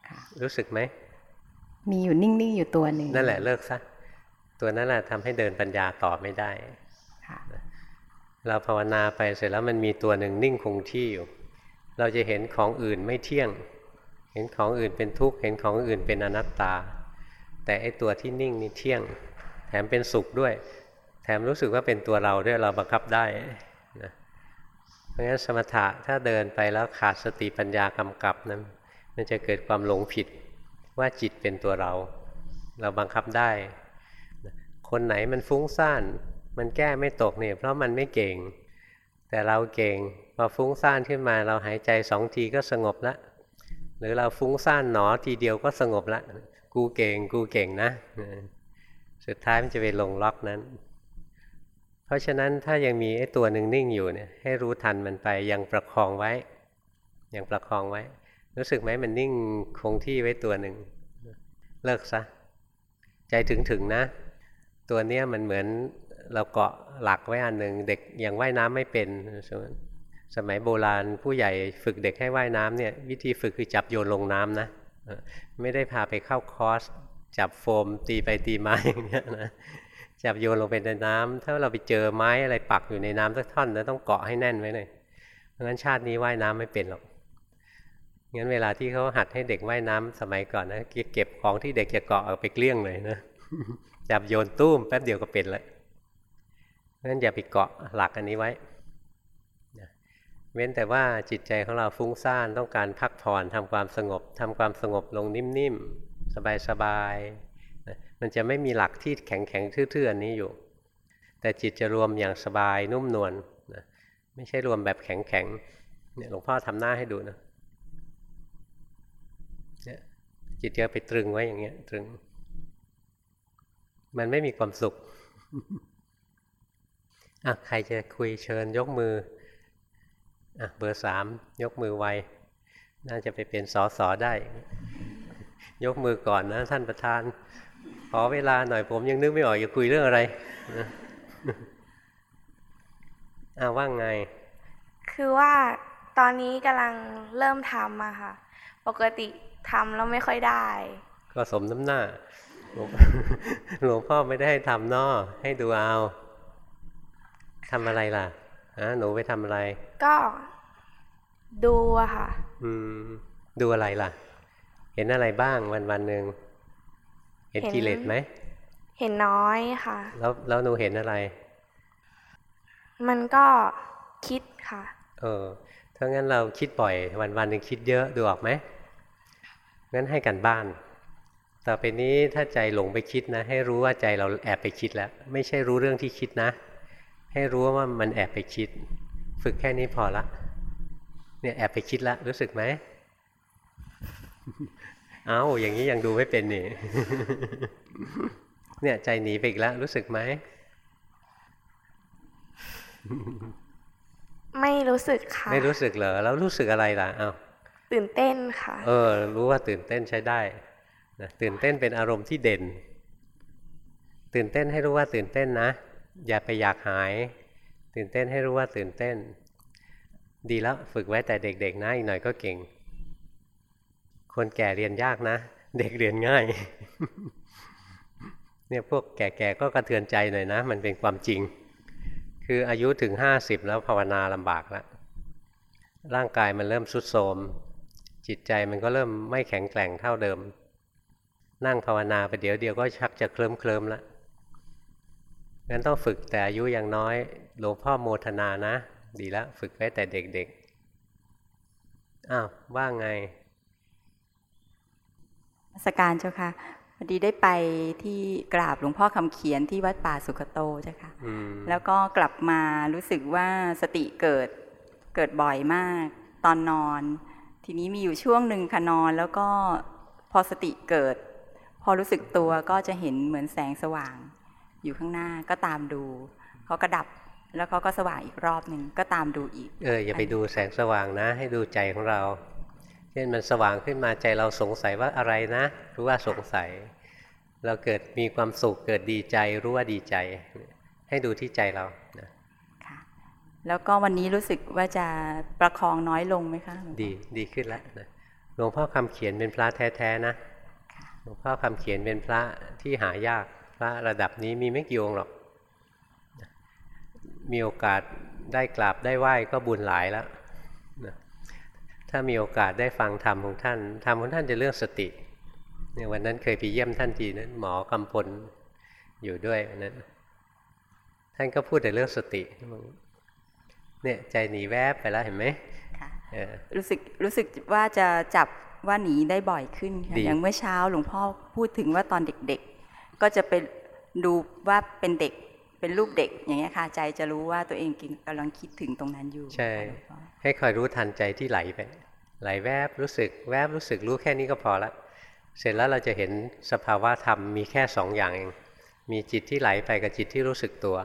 ค่ะรู้สึกไหมมีอยู่นิ่งๆอยู่ตัวหนึ่งนั่นแหละเลิกซะตัวนั้นแหละทำให้เดินปัญญาต่อไม่ได้ค่ะ เราภาวนาไปเสร็จแล้วมันมีตัวหนึ่งนิ่งคงที่อยู่ เราจะเห็นของอื่นไม่เที่ยง เห็นของอื่นเป็นทุกข์เห็นของอื่นเป็นอนัตตา แต่ไอตัวที่นิ่งนี่เที่ยง แถมเป็นสุขด้วย แถมรู้สึกว่าเป็นตัวเราด้วยเราบังคับได้นะเพราะงั้นสมถะถ้าเดินไปแล้วขาดสติปัญญากำกับนั้นมันจะเกิดความหลงผิดว่าจิตเป็นตัวเรา เราบังคับได้ คนไหนมันฟุ้งซ่าน มันแก้ไม่ตกเนี่ยเพราะมันไม่เก่ง แต่เราเก่งพอฟุ้งซ่านขึ้นมาเราหายใจสองทีก็สงบละ หรือเราฟุ้งซ่านหนอทีเดียวก็สงบละ กูเก่งกูเก่งนะ สุดท้ายมันจะไปลงล็อกนั้น เพราะฉะนั้นถ้ายังมีไอ้ตัวหนึ่งนิ่งอยู่เนี่ยให้รู้ทันมันไปยังประคองไว้ยังประคองไว้ รู้สึกไหมมันนิ่งคงที่ไว้ตัวหนึ่งเลิกซะใจถึงถึงนะ ตัวเนี้ยมันเหมือน เราเกาะหลักไว้อันหนึ่งเด็กยังว่ายน้ำไม่เป็นสมัยโบราณผู้ใหญ่ฝึกเด็กให้ว่ายน้ำเนี่ยวิธีฝึกคือจับโยนลงน้ำนะไม่ได้พาไปเข้าคอร์สจับโฟมตีไปตีมาอย่างเงี้ยนะจับโยนลงไปในน้ำถ้าเราไปเจอไม้อะไรปักอยู่ในน้ำสักท่อนแล้วต้องเกาะให้แน่นไว้เลยเพราะงั้นชาตินี้ว่ายน้ำไม่เป็นหรอกงั้นเวลาที่เขาหัดให้เด็กว่ายน้ำสมัยก่อนนะเก็บของที่เด็กจะเกาะเอาไปเกลี้ยงเลยนะจับโยนตุ้มแป๊บเดียวก็เป็นแล้ว เพราะฉะนั้นอย่าไปเกาะหลักอันนี้ไว้เว้นแต่ว่าจิตใจของเราฟุ้งซ่านต้องการพักผ่อนทำความสงบทำความสงบลงนิ่มๆ สบายๆนะมันจะไม่มีหลักที่แข็งๆ ทื่อๆ อันนี้อยู่ แต่จิตจะรวมอย่างสบายนุ่มนวลนะไม่ใช่รวมแบบแข็งๆเนี่ยหลวงพ่อทำหน้าให้ดูนะจิตจะไปตรึงไว้อย่างเงี้ยตรึง มันไม่มีความสุข อะใครจะคุยเชิญยกมืออะเบอร์สามยกมือไว น่าจะไปเป็นสอสอได้ ยกมือก่อนนะท่านประธาน ขอเวลาหน่อยผมยังนึกไม่ออกจะคุยเรื่องอะไรนะอะว่างไง คือว่าตอนนี้กำลังเริ่มทำอะค่ะ ปกติทำแล้วไม่ค่อยได้ ก็สมน้ำหน้าหลวงหลวงพ่อไม่ได้ให้ทำนอให้ดูเอา ทำอะไรล่ะฮะหนูไปทำอะไร ก็ดูอะค่ะ อืม ดูอะไรล่ะ เห็นอะไรบ้างวันวันหนึ่งเห็นเห็นกิเลสไหม เห็นน้อยค่ะ แล้วแล้วหนูเห็นอะไร มันก็คิดค่ะ เออถ้างั้นเราคิดบ่อย วันวันหนึ่งคิดเยอะดูออกไหมงั้นให้กันบ้าน ต่อไปนี้ถ้าใจหลงไปคิดนะ ให้รู้ว่าใจเราแอบไปคิดแล้ว ไม่ใช่รู้เรื่องที่คิดนะ ให้รู้ว่ามันแอบไปคิด ฝึกแค่นี้พอละ เนี่ยแอบไปคิดละ รู้สึกไหมเอาอย่างนี้ยังดูไม่เป็นนี่ เนี่ยใจหนีไปอีกแล้ว รู้สึกไหม ไม่รู้สึกค่ะ ไม่รู้สึกเหรอ แล้วรู้สึกอะไรล่ะ เอาตื่นเต้นค่ะ เออ รู้ว่าตื่นเต้นใช้ได้นะตื่นเต้นเป็นอารมณ์ที่เด่น ตื่นเต้นให้รู้ว่าตื่นเต้นนะ อย่าไปอยากหาย ตื่นเต้นให้รู้ว่าตื่นเต้น ดีแล้วฝึกไว้แต่เด็กๆนะอีกหน่อยก็เก่ง คนแก่เรียนยากนะ เด็กเรียนง่าย เนี่ยพวกแก่ๆก็กระเทือนใจหน่อยนะ มันเป็นความจริง คืออายุถึงห้าสิบแล้วภาวนาลำบากแล้วร่างกายมันเริ่มสุดโทรมจิตใจมันก็เริ่มไม่แข็งแกร่งเท่าเดิม นั่งภาวนาไปเดี๋ยวเดียวก็ชักจะเคลิ้มเคลิ้มแล้ว งั้นต้องฝึกแต่อายุยังน้อย หลวงพ่อโมทนานะ ดีแล้วฝึกไว้แต่เด็กๆ อ้าว ว่าไงนมัสการเจ้าค่ะพอดีได้ไปที่กราบหลวงพ่อคำเขียนที่วัดป่าสุขโตเจ้าค่ะอืมแล้วก็กลับมารู้สึกว่าสติเกิดเกิดบ่อยมาก ตอนนอน ทีนี้มีอยู่ช่วงหนึ่งค่ะนอน แล้วก็พอสติเกิด พอรู้สึกตัวก็จะเห็นเหมือนแสงสว่าง อยู่ข้างหน้าก็ตามดูเขาก็ดับแล้วเขาก็สว่างอีกรอบหนึ่งก็ตามดูอีก เอออย่าไปดูแสงสว่างนะ ให้ดูใจของเรา เช่นมันสว่างขึ้นมาใจเราสงสัยว่าอะไรนะ รู้ว่าสงสัย เราเกิดมีความสุขเกิดดีใจรู้ว่าดีใจ ให้ดูที่ใจเรานะค่ะแล้วก็วันนี้รู้สึกว่าจะประคองน้อยลงไหมคะหลวงพ่อดีดีขึ้นแล้วนะหลวงพ่อคำเขียนเป็นพระแท้ๆนะหลวงพ่อคำเขียนเป็นพระที่หายาก พระระดับนี้มีไม่กี่องค์หรอกนะมีโอกาสได้กราบได้ไหว้ก็บุญหลายแล้วนะถ้ามีโอกาสได้ฟังธรรมของท่านธรรมของท่านจะเรื่องสติเนี่ยวันนั้นเคยไปเยี่ยมท่านทีนั้นหมอกำพลอยู่ด้วยวันนั้นท่านก็พูดแต่เรื่องสติเนี่ยใจหนีแวบไปแล้วเห็นไหมค่ะเออรู้สึกรู้สึกว่าจะจับว่าหนีได้บ่อยขึ้นค่ะดีอย่างเมื่อเช้าหลวงพ่อพูดถึงว่าตอนเด็กๆ ก็จะไปดูว่าเป็นเด็กเป็นรูปเด็กอย่างเงี้ยค่ะใจจะรู้ว่าตัวเองกำลังคิดถึงตรงนั้นอยู่ ใช่ค่ะหลวงพ่อให้คอยรู้ทันใจที่ไหลไป ไหลแวบรู้สึกแวบรู้สึกรู้แค่นี้ก็พอละเสร็จแล้วเราจะเห็นสภาวะธรรมมีแค่สองอย่างเอง มีจิตที่ไหลไปกับจิตที่รู้สึกตัว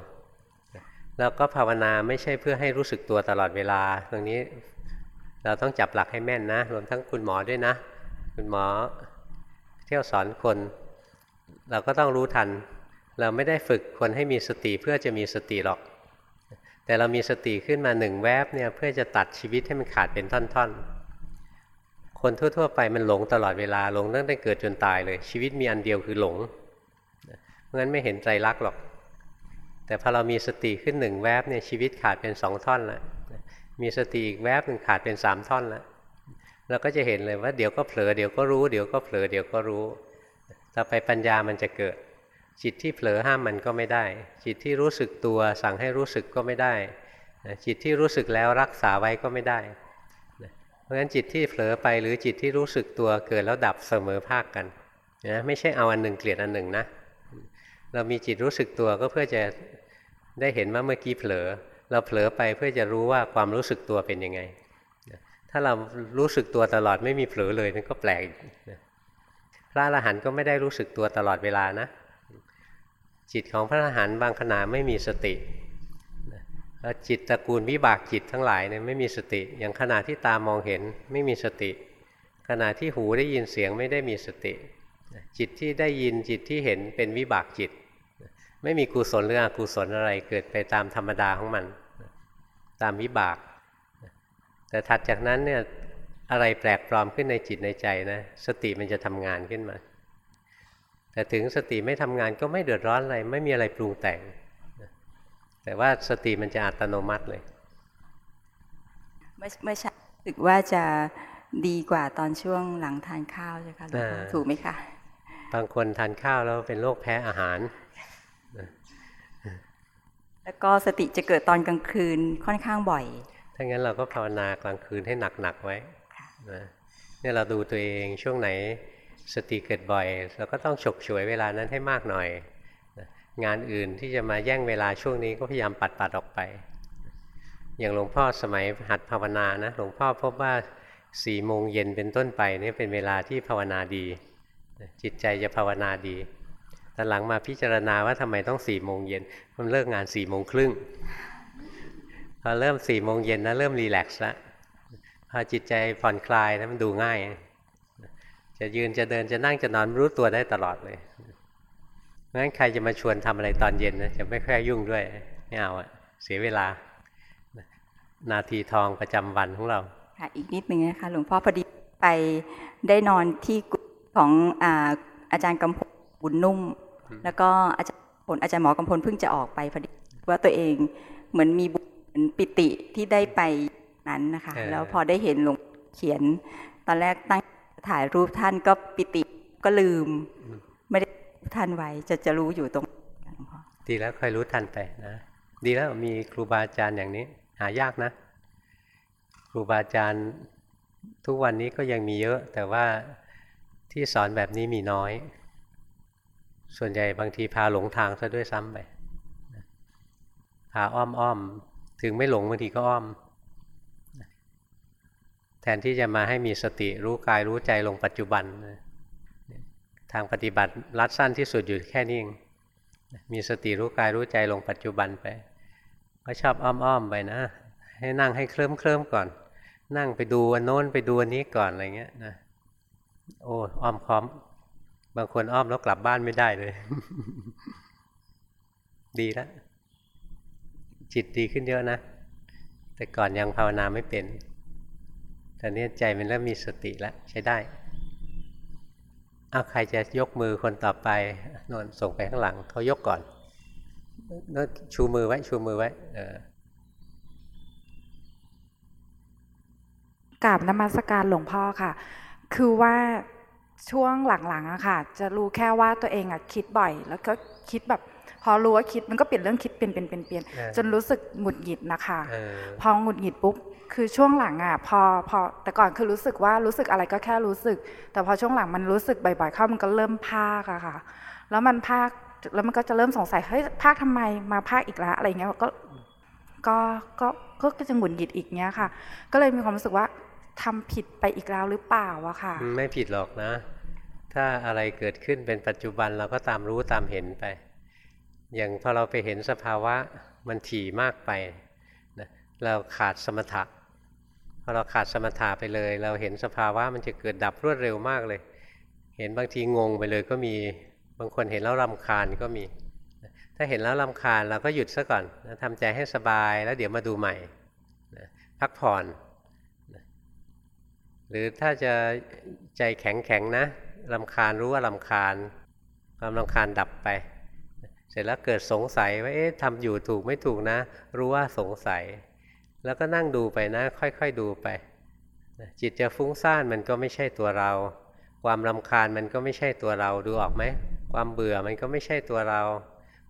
แล้วก็ภาวนาไม่ใช่เพื่อให้รู้สึกตัวตลอดเวลา ตรงนี้เราต้องจับหลักให้แม่นนะ รวมทั้งคุณหมอด้วยนะ คุณหมอเที่ยวสอนคน เราก็ต้องรู้ทัน เราไม่ได้ฝึกคนให้มีสติเพื่อจะมีสติหรอก แต่เรามีสติขึ้นมาหนึ่งแวบเนี่ยเพื่อจะตัดชีวิตให้มันขาดเป็นท่อนๆ คนทั่วๆ ไปมันหลงตลอดเวลาหลงตั้งแต่เกิดจนตายเลย ชีวิตมีอันเดียวคือหลงเพราะงั้นไม่เห็นใจรักหรอก แต่พอเรามีสติขึ้นหนึ่งแวบเนี่ยชีวิตขาดเป็นสองท่อนแล้วมีสติอีกแวบหนึ่งขาดเป็นสามท่อนแล้วเราก็จะเห็นเลยว่าเดี๋ยวก็เผลอเดี๋ยวก็รู้เดี๋ยวก็เผลอเดี๋ยวก็รู้ ต่อไปปัญญามันจะเกิด จิตที่เผลอห้ามมันก็ไม่ได้ จิตที่รู้สึกตัวสั่งให้รู้สึกก็ไม่ได้จิตที่รู้สึกแล้วรักษาไว้ก็ไม่ได้ เพราะฉะนั้นจิตที่เผลอไปหรือจิตที่รู้สึกตัวเกิดแล้วดับเสมอภาคกันนะไม่ใช่เอาอันหนึ่งเกลียดอันหนึ่งนะเรามีจิตรู้สึกตัวก็เพื่อจะได้เห็นว่าเมื่อกี้เผลอ เราเผลอไปเพื่อจะรู้ว่าความรู้สึกตัวเป็นยังไง ถ้าเรารู้สึกตัวตลอดไม่มีเผลอเลยนั่นก็แปลกอีกนะ พระอรหันต์ก็ไม่ได้รู้สึกตัวตลอดเวลานะ จิตของพระอรหันต์บางขณะไม่มีสติแล้วจิตตระกูลวิบากจิตทั้งหลายเนี่ยไม่มีสติ อย่างขณะที่ตามองเห็นไม่มีสติ ขณะที่หูได้ยินเสียงไม่ได้มีสติ จิตที่ได้ยินจิตที่เห็นเป็นวิบากจิต ไม่มีกุศลหรืออกุศลอะไรเกิดไปตามธรรมดาของมัน ตามวิบาก แต่ถัดจากนั้นเนี่ย อะไรแปลกปลอมขึ้นในจิตในใจนะ สติมันจะทำงานขึ้นมา แต่ถึงสติไม่ทำงานก็ไม่เดือดร้อนอะไร ไม่มีอะไรปรุงแต่ง แต่ว่าสติมันจะอัตโนมัติเลยเมื่อเมื่อเช้ารู้สึกว่าจะดีกว่าตอนช่วงหลังทานข้าวใช่ไหมคะหลวงพ่ออ่าถูกไหมคะบางคนทานข้าวแล้วเป็นโรคแพ้อาหาร แล้วก็สติจะเกิดตอนกลางคืนค่อนข้างบ่อย ถ้างั้นเราก็ภาวนากลางคืนให้หนักๆไว้ นะเนี่ยเราดูตัวเองช่วงไหนสติเกิดบ่อย เราก็ต้องฉกฉวยเวลานั้นให้มากหน่อยนะงานอื่นที่จะมาแย่งเวลาช่วงนี้ก็พยายามปัดปัดออกไป อย่างหลวงพ่อสมัยหัดภาวนานะหลวงพ่อพบว่าสี่โมงเย็นเป็นต้นไปนี่เป็นเวลาที่ภาวนาดี จิตใจจะภาวนาดีแต่หลังมาพิจารณาว่าทำไมต้องสี่โมงเย็นมันเลิกงานสี่โมงครึ่งพอเริ่มสี่โมงเย็นนะเริ่มรีแลกซ์แล้ว พอจิตใจผ่อนคลายนะมันดูง่าย จะยืนจะเดินจะนั่งจะนอนรู้ตัวได้ตลอดเลยงั้นใครจะมาชวนทำอะไรตอนเย็นนะจะไม่ค่อยยุ่งด้วยไม่เอาอะเสียเวลา นาทีทองประจำวันของเราค่ะอีกนิดนึงนะคะหลวงพ่อพอดีไปได้นอนที่กุฏิของอาอาจารย์กำพลบุญนุ่ม แล้วก็อาจารย์ผลอาจารย์หมอกำพลเพิ่งจะออกไปพอดีว่าตัวเองเหมือนมีบุญเหมือนปิติที่ได้ไป นั้นนะคะเออแล้วพอได้เห็นหลวงเขียน ตอนแรกตั้งถ่ายรูปท่านก็ปิติก็ลืม ไม่ได้ท่านไว้จะจะรู้อยู่ตรงหลวงพ่อดีแล้วค่อยรู้ทันไปนะดีแล้วมีครูบาอาจารย์อย่างนี้ หายากนะ ครูบาอาจารย์ทุกวันนี้ก็ยังมีเยอะ แต่ว่าที่สอนแบบนี้มีน้อย ส่วนใหญ่บางทีพาหลงทางซะด้วยซ้ำไปนะพาอ้อมอ้อมๆถึงไม่หลงบางทีก็อ้อม แทนที่จะมาให้มีสติรู้กายรู้ใจลงปัจจุบัน ทางปฏิบัติรัดสั้นที่สุดอยู่แค่นี้เองมีสติรู้กายรู้ใจลงปัจจุบันไป ก็ชอบอ้อมๆไปนะ ให้นั่งให้เคลิ้มเคลิ้มก่อน นั่งไปดูอันโน้นไปดูอันนี้ก่อนอะไรเงี้ยนะโอ้อ้อมค้อม บางคนอ้อมแล้วกลับบ้านไม่ได้เลย ดีแล้วจิตดีขึ้นเยอะนะ แต่ก่อนยังภาวนาไม่เป็น ต่เนี้ใจมันเริ่มมีสติแล้วใช้ได้อ้าใครจะยกมือคนต่อไปนนส่งไปข้างหลังเขายกก่อนนนชูมือไว้ชูมือไว้กราบนมัสการหลวงพ่อค่ะ คือว่าช่วงหลังๆอะค่ะ จะรู้แค่ว่าตัวเองอะคิดบ่อย แล้วก็คิดแบบ พอรู้ว่าคิดมันก็เปลี่ยนเรื่องคิดเปลี่ยนเปลี่ยนเปลี่ยนเปลี่ยนเออจนรู้สึกหงุดหงิดนะคะเออพอหงุดหงิดปุ๊บคือช่วงหลังอะพอพอแต่ก่อนคือรู้สึกว่ารู้สึกอะไรก็แค่รู้สึก แต่พอช่วงหลังมันรู้สึกบ่อยๆเข้ามันก็เริ่มภาคอะค่ะ แล้วมันภาคแล้วมันก็จะเริ่มสงสัยเฮ้ยภาคทำไมมาภาคอีกแล้วอะไรเงี้ยก็ก็ก็ก็ก็จะหงุดหงิดอีกเงี้ยค่ะ ก็เลยมีความรู้สึกว่าทำผิดไปอีกแล้วหรือเปล่าอะค่ะ ไม่ผิดหรอกนะ ถ้าอะไรเกิดขึ้นเป็นปัจจุบันเราก็ตามรู้ตามเห็นไป อย่างพอเราไปเห็นสภาวะมันถี่มากไปนะเราขาดสมถะพอเราขาดสมถะไปเลย เราเห็นสภาวะมันจะเกิดดับรวดเร็วมากเลย เห็นบางทีงงไปเลยก็มีบางคนเห็นแล้วรำคาญก็มี ถ้าเห็นแล้วรำคาญเราก็หยุดซะก่อนนะทำใจให้สบายแล้วเดี๋ยวมาดูใหม่นะพักผ่อนนะหรือถ้าจะใจแข็งแข็งๆนะรำคาญรู้ว่ารำคาญความรำคาญดับไป เสร็จแล้วเกิดสงสัยว่าเอ๊ะทำอยู่ถูกไม่ถูกนะ รู้ว่าสงสัย แล้วก็นั่งดูไปนะ ค่อยๆดูไป จิตจะฟุ้งซ่านมันก็ไม่ใช่ตัวเรา ความรำคาญมันก็ไม่ใช่ตัวเราดูออกไหมความเบื่อมันก็ไม่ใช่ตัวเรา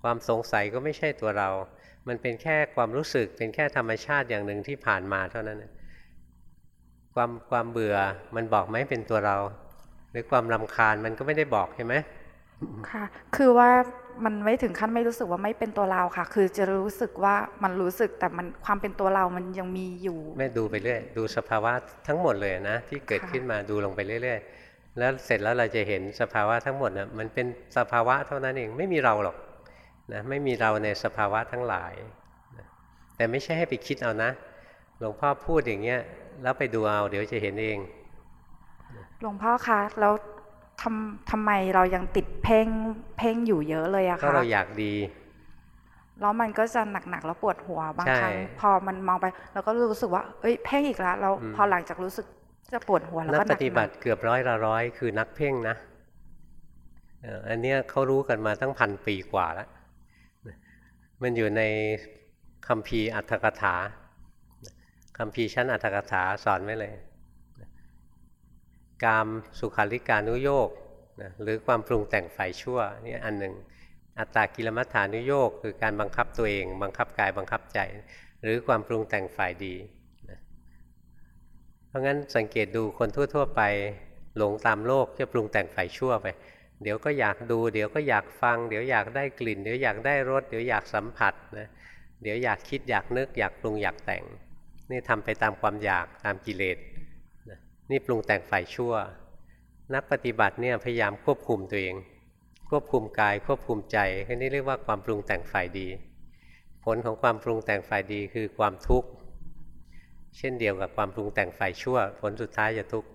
ความสงสัยก็ไม่ใช่ตัวเรา มันเป็นแค่ความรู้สึกเป็นแค่ธรรมชาติอย่างหนึ่งที่ผ่านมาเท่านั้นความความเบื่อมันบอกไหมเป็นตัวเรา หรือความรำคาญมันก็ไม่ได้บอกใช่ไหม ค่ะ คือว่ามันไม่ถึงขั้นไม่รู้สึกว่าไม่เป็นตัวเราค่ะ คือจะรู้สึกว่ามันรู้สึกแต่มันความเป็นตัวเรามันยังมีอยู่แม่ดูไปเรื่อย ดูสภาวะทั้งหมดเลยนะ ที่เกิดค่ะขึ้นมาดูลงไปเรื่อย ๆ แล้วเสร็จแล้วเราจะเห็นสภาวะทั้งหมดนะมันเป็นสภาวะเท่านั้นเองไม่มีเราหรอกนะไม่มีเราในสภาวะทั้งหลายนะแต่ไม่ใช่ให้ไปคิดเอานะ หลวงพ่อพูดอย่างเงี้ยแล้วไปดูเอาเดี๋ยวจะเห็นเองหลวงพ่อคะแล้ว ทำทำไมเรายังติดเพ่งเพ่งอยู่เยอะเลยอะก็คะเราอยากดี แล้วมันก็จะหนักๆแล้วปวดหัวบางใช่ครั้งพอมันมองไปเราก็รู้สึกว่า เอ้ยเพ่งอีกแล้วแล้วอืมพอหลังจากรู้สึกจะปวดหัวแล้วนักก็หปนักฏิบัติเกือบร้อยละร้อยคือนักเพ่งนะเอ่ออันเนี้ยเขารู้กันมาตั้งพันปีกว่าแล้ว มันอยู่ในคัมภีร์อัตถกถาคัมภีร์ชั้นอัตถกถาสอนไว้เลย กามสุขาริการนุโยกนะหรือความปรุงแต่งฝ่ายชั่วนี่อันหนึ่ง อัตตากิลมัฏฐานุโยกคือการบังคับตัวเอง บังคับกายบังคับใจ หรือความปรุงแต่งฝ่ายดีนะเพราะงั้นสังเกตดูคนทั่ว ๆ ไปหลงตามโลกจะปรุงแต่งฝ่ายชั่วไป เดี๋ยวก็อยากดู เดี๋ยวก็อยากฟัง เดี๋ยวอยากได้กลิ่น เดี๋ยวอยากได้รส เดี๋ยวอยากสัมผัสนะเดี๋ยวอยากคิดอยากนึกอยากปรุงอยากแต่ง นี่ทำไปตามความอยากตามกิเลส นี่ปรุงแต่งฝ่ายชั่ว นักปฏิบัติเนี่ยพยายามควบคุมตัวเอง ควบคุมกายควบคุมใจนนี้เรียกว่าความปรุงแต่งฝ่ายดี ผลของความปรุงแต่งฝ่ายดีคือความทุกข์เช่นเดียวกับความปรุงแต่งฝ่ายชั่ว ผลสุดท้ายจะทุกข์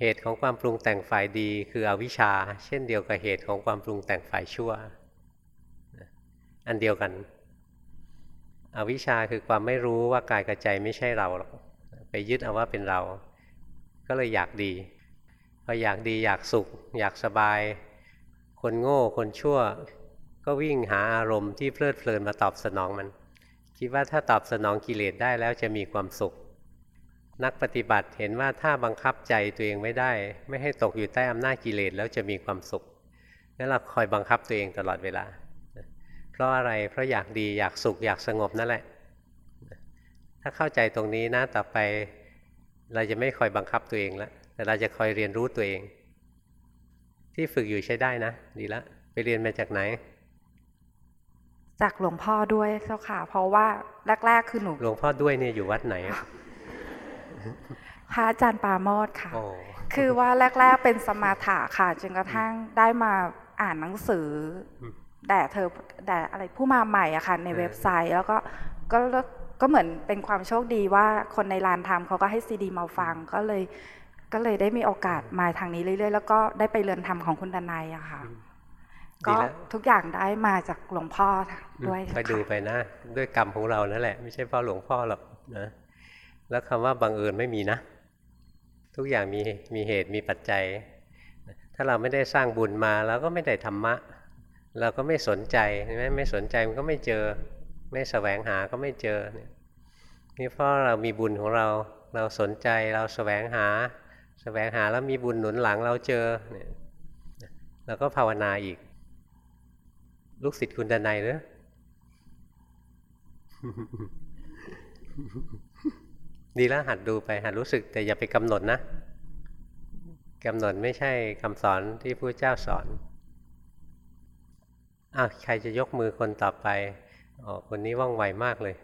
เหตุของความปรุงแต่งฝ่ายดีคืออวิชชา เช่นเดียวกับเหตุของความปรุงแต่งฝ่ายชั่ว อันเดียวกัน อวิชชาคือความไม่รู้ว่ากายกับใจไม่ใช่เราหรอก ไปยึดเอาว่าเป็นเรา ก็เลยอยากดีพออยากดีอยากสุข อยากสบาย คนโง่คนชั่ว ก็วิ่งหาอารมณ์ที่เพลิดเพลินมาตอบสนองมัน คิดว่าถ้าตอบสนองกิเลสได้แล้วจะมีความสุข นักปฏิบัติเห็นว่าถ้าบังคับใจตัวเองไม่ได้ ไม่ให้ตกอยู่ใต้อำนาจกิเลสแล้วจะมีความสุขนั่นเราคอยบังคับตัวเองตลอดเวลา เพราะอะไรเพราะอยากดีอยากสุขอยากสงบนั่นแหละ ถ้าเข้าใจตรงนี้นะต่อไป เราจะไม่คอยบังคับตัวเองแล้วแต่เราจะคอยเรียนรู้ตัวเอง ที่ฝึกอยู่ใช้ได้นะ ดีละ ไปเรียนมาจากไหน จากหลวงพ่อด้วยเจ้าค่ะ เพราะว่าแรก ๆ คือหนูหลวงพ่อด้วยเนี่ยอยู่วัดไหนอะพระอาจารย์ปราโมดค่ะโอ้คือว่าแรก ๆ เป็นสมาถะค่ะจนกระทั่งได้มาอ่านหนังสืออแต่เธอแต่อะไรผู้มาใหม่อะค่ะ ในเว็บไซต์ แล้วก็ก็ ก็เหมือนเป็นความโชคดีว่าคนในลานธรรมเขาก็ให้ซีดีมาฟังก็เลยก็เลยได้มีโอกาสมาทางนี้เรื่อยๆ แล้วก็ได้ไปเรียนธรรมของคุณดนายอะค่ะดีก็แล้วทุกอย่างได้มาจากหลวงพ่อด้วยไปดูค่ะไปนะ ด้วยกรรมของเรานั่นแหละ ไม่ใช่เพราะหลวงพ่อหรอกนะแล้วคำว่าบังเอิญไม่มีนะ ทุกอย่างมีมีเหตุมีปัจจัย ถ้าเราไม่ได้สร้างบุญมาเราก็ไม่ได้ธรรมะ เราก็ไม่สนใจใช่ไหมไม่สนใจมันก็ไม่เจอ ไม่แสวงหาก็ไม่เจอเนี่ยนี่เพราะเรามีบุญของเราเราสนใจเราแสวงหา แสวงหาแล้วมีบุญหนุนหลังเราเจอเนี่ยเราก็ภาวนาอีก ลูกศิษย์คุณดนัยหรือดีแล้วหัดดูไปหัดรู้สึกแต่อย่าไปกำหนดนะกำหนดไม่ใช่คำสอนที่พระเจ้าสอนอ้าวใครจะยกมือคนต่อไป อ๋อคนนี้ว่องไวมากเลย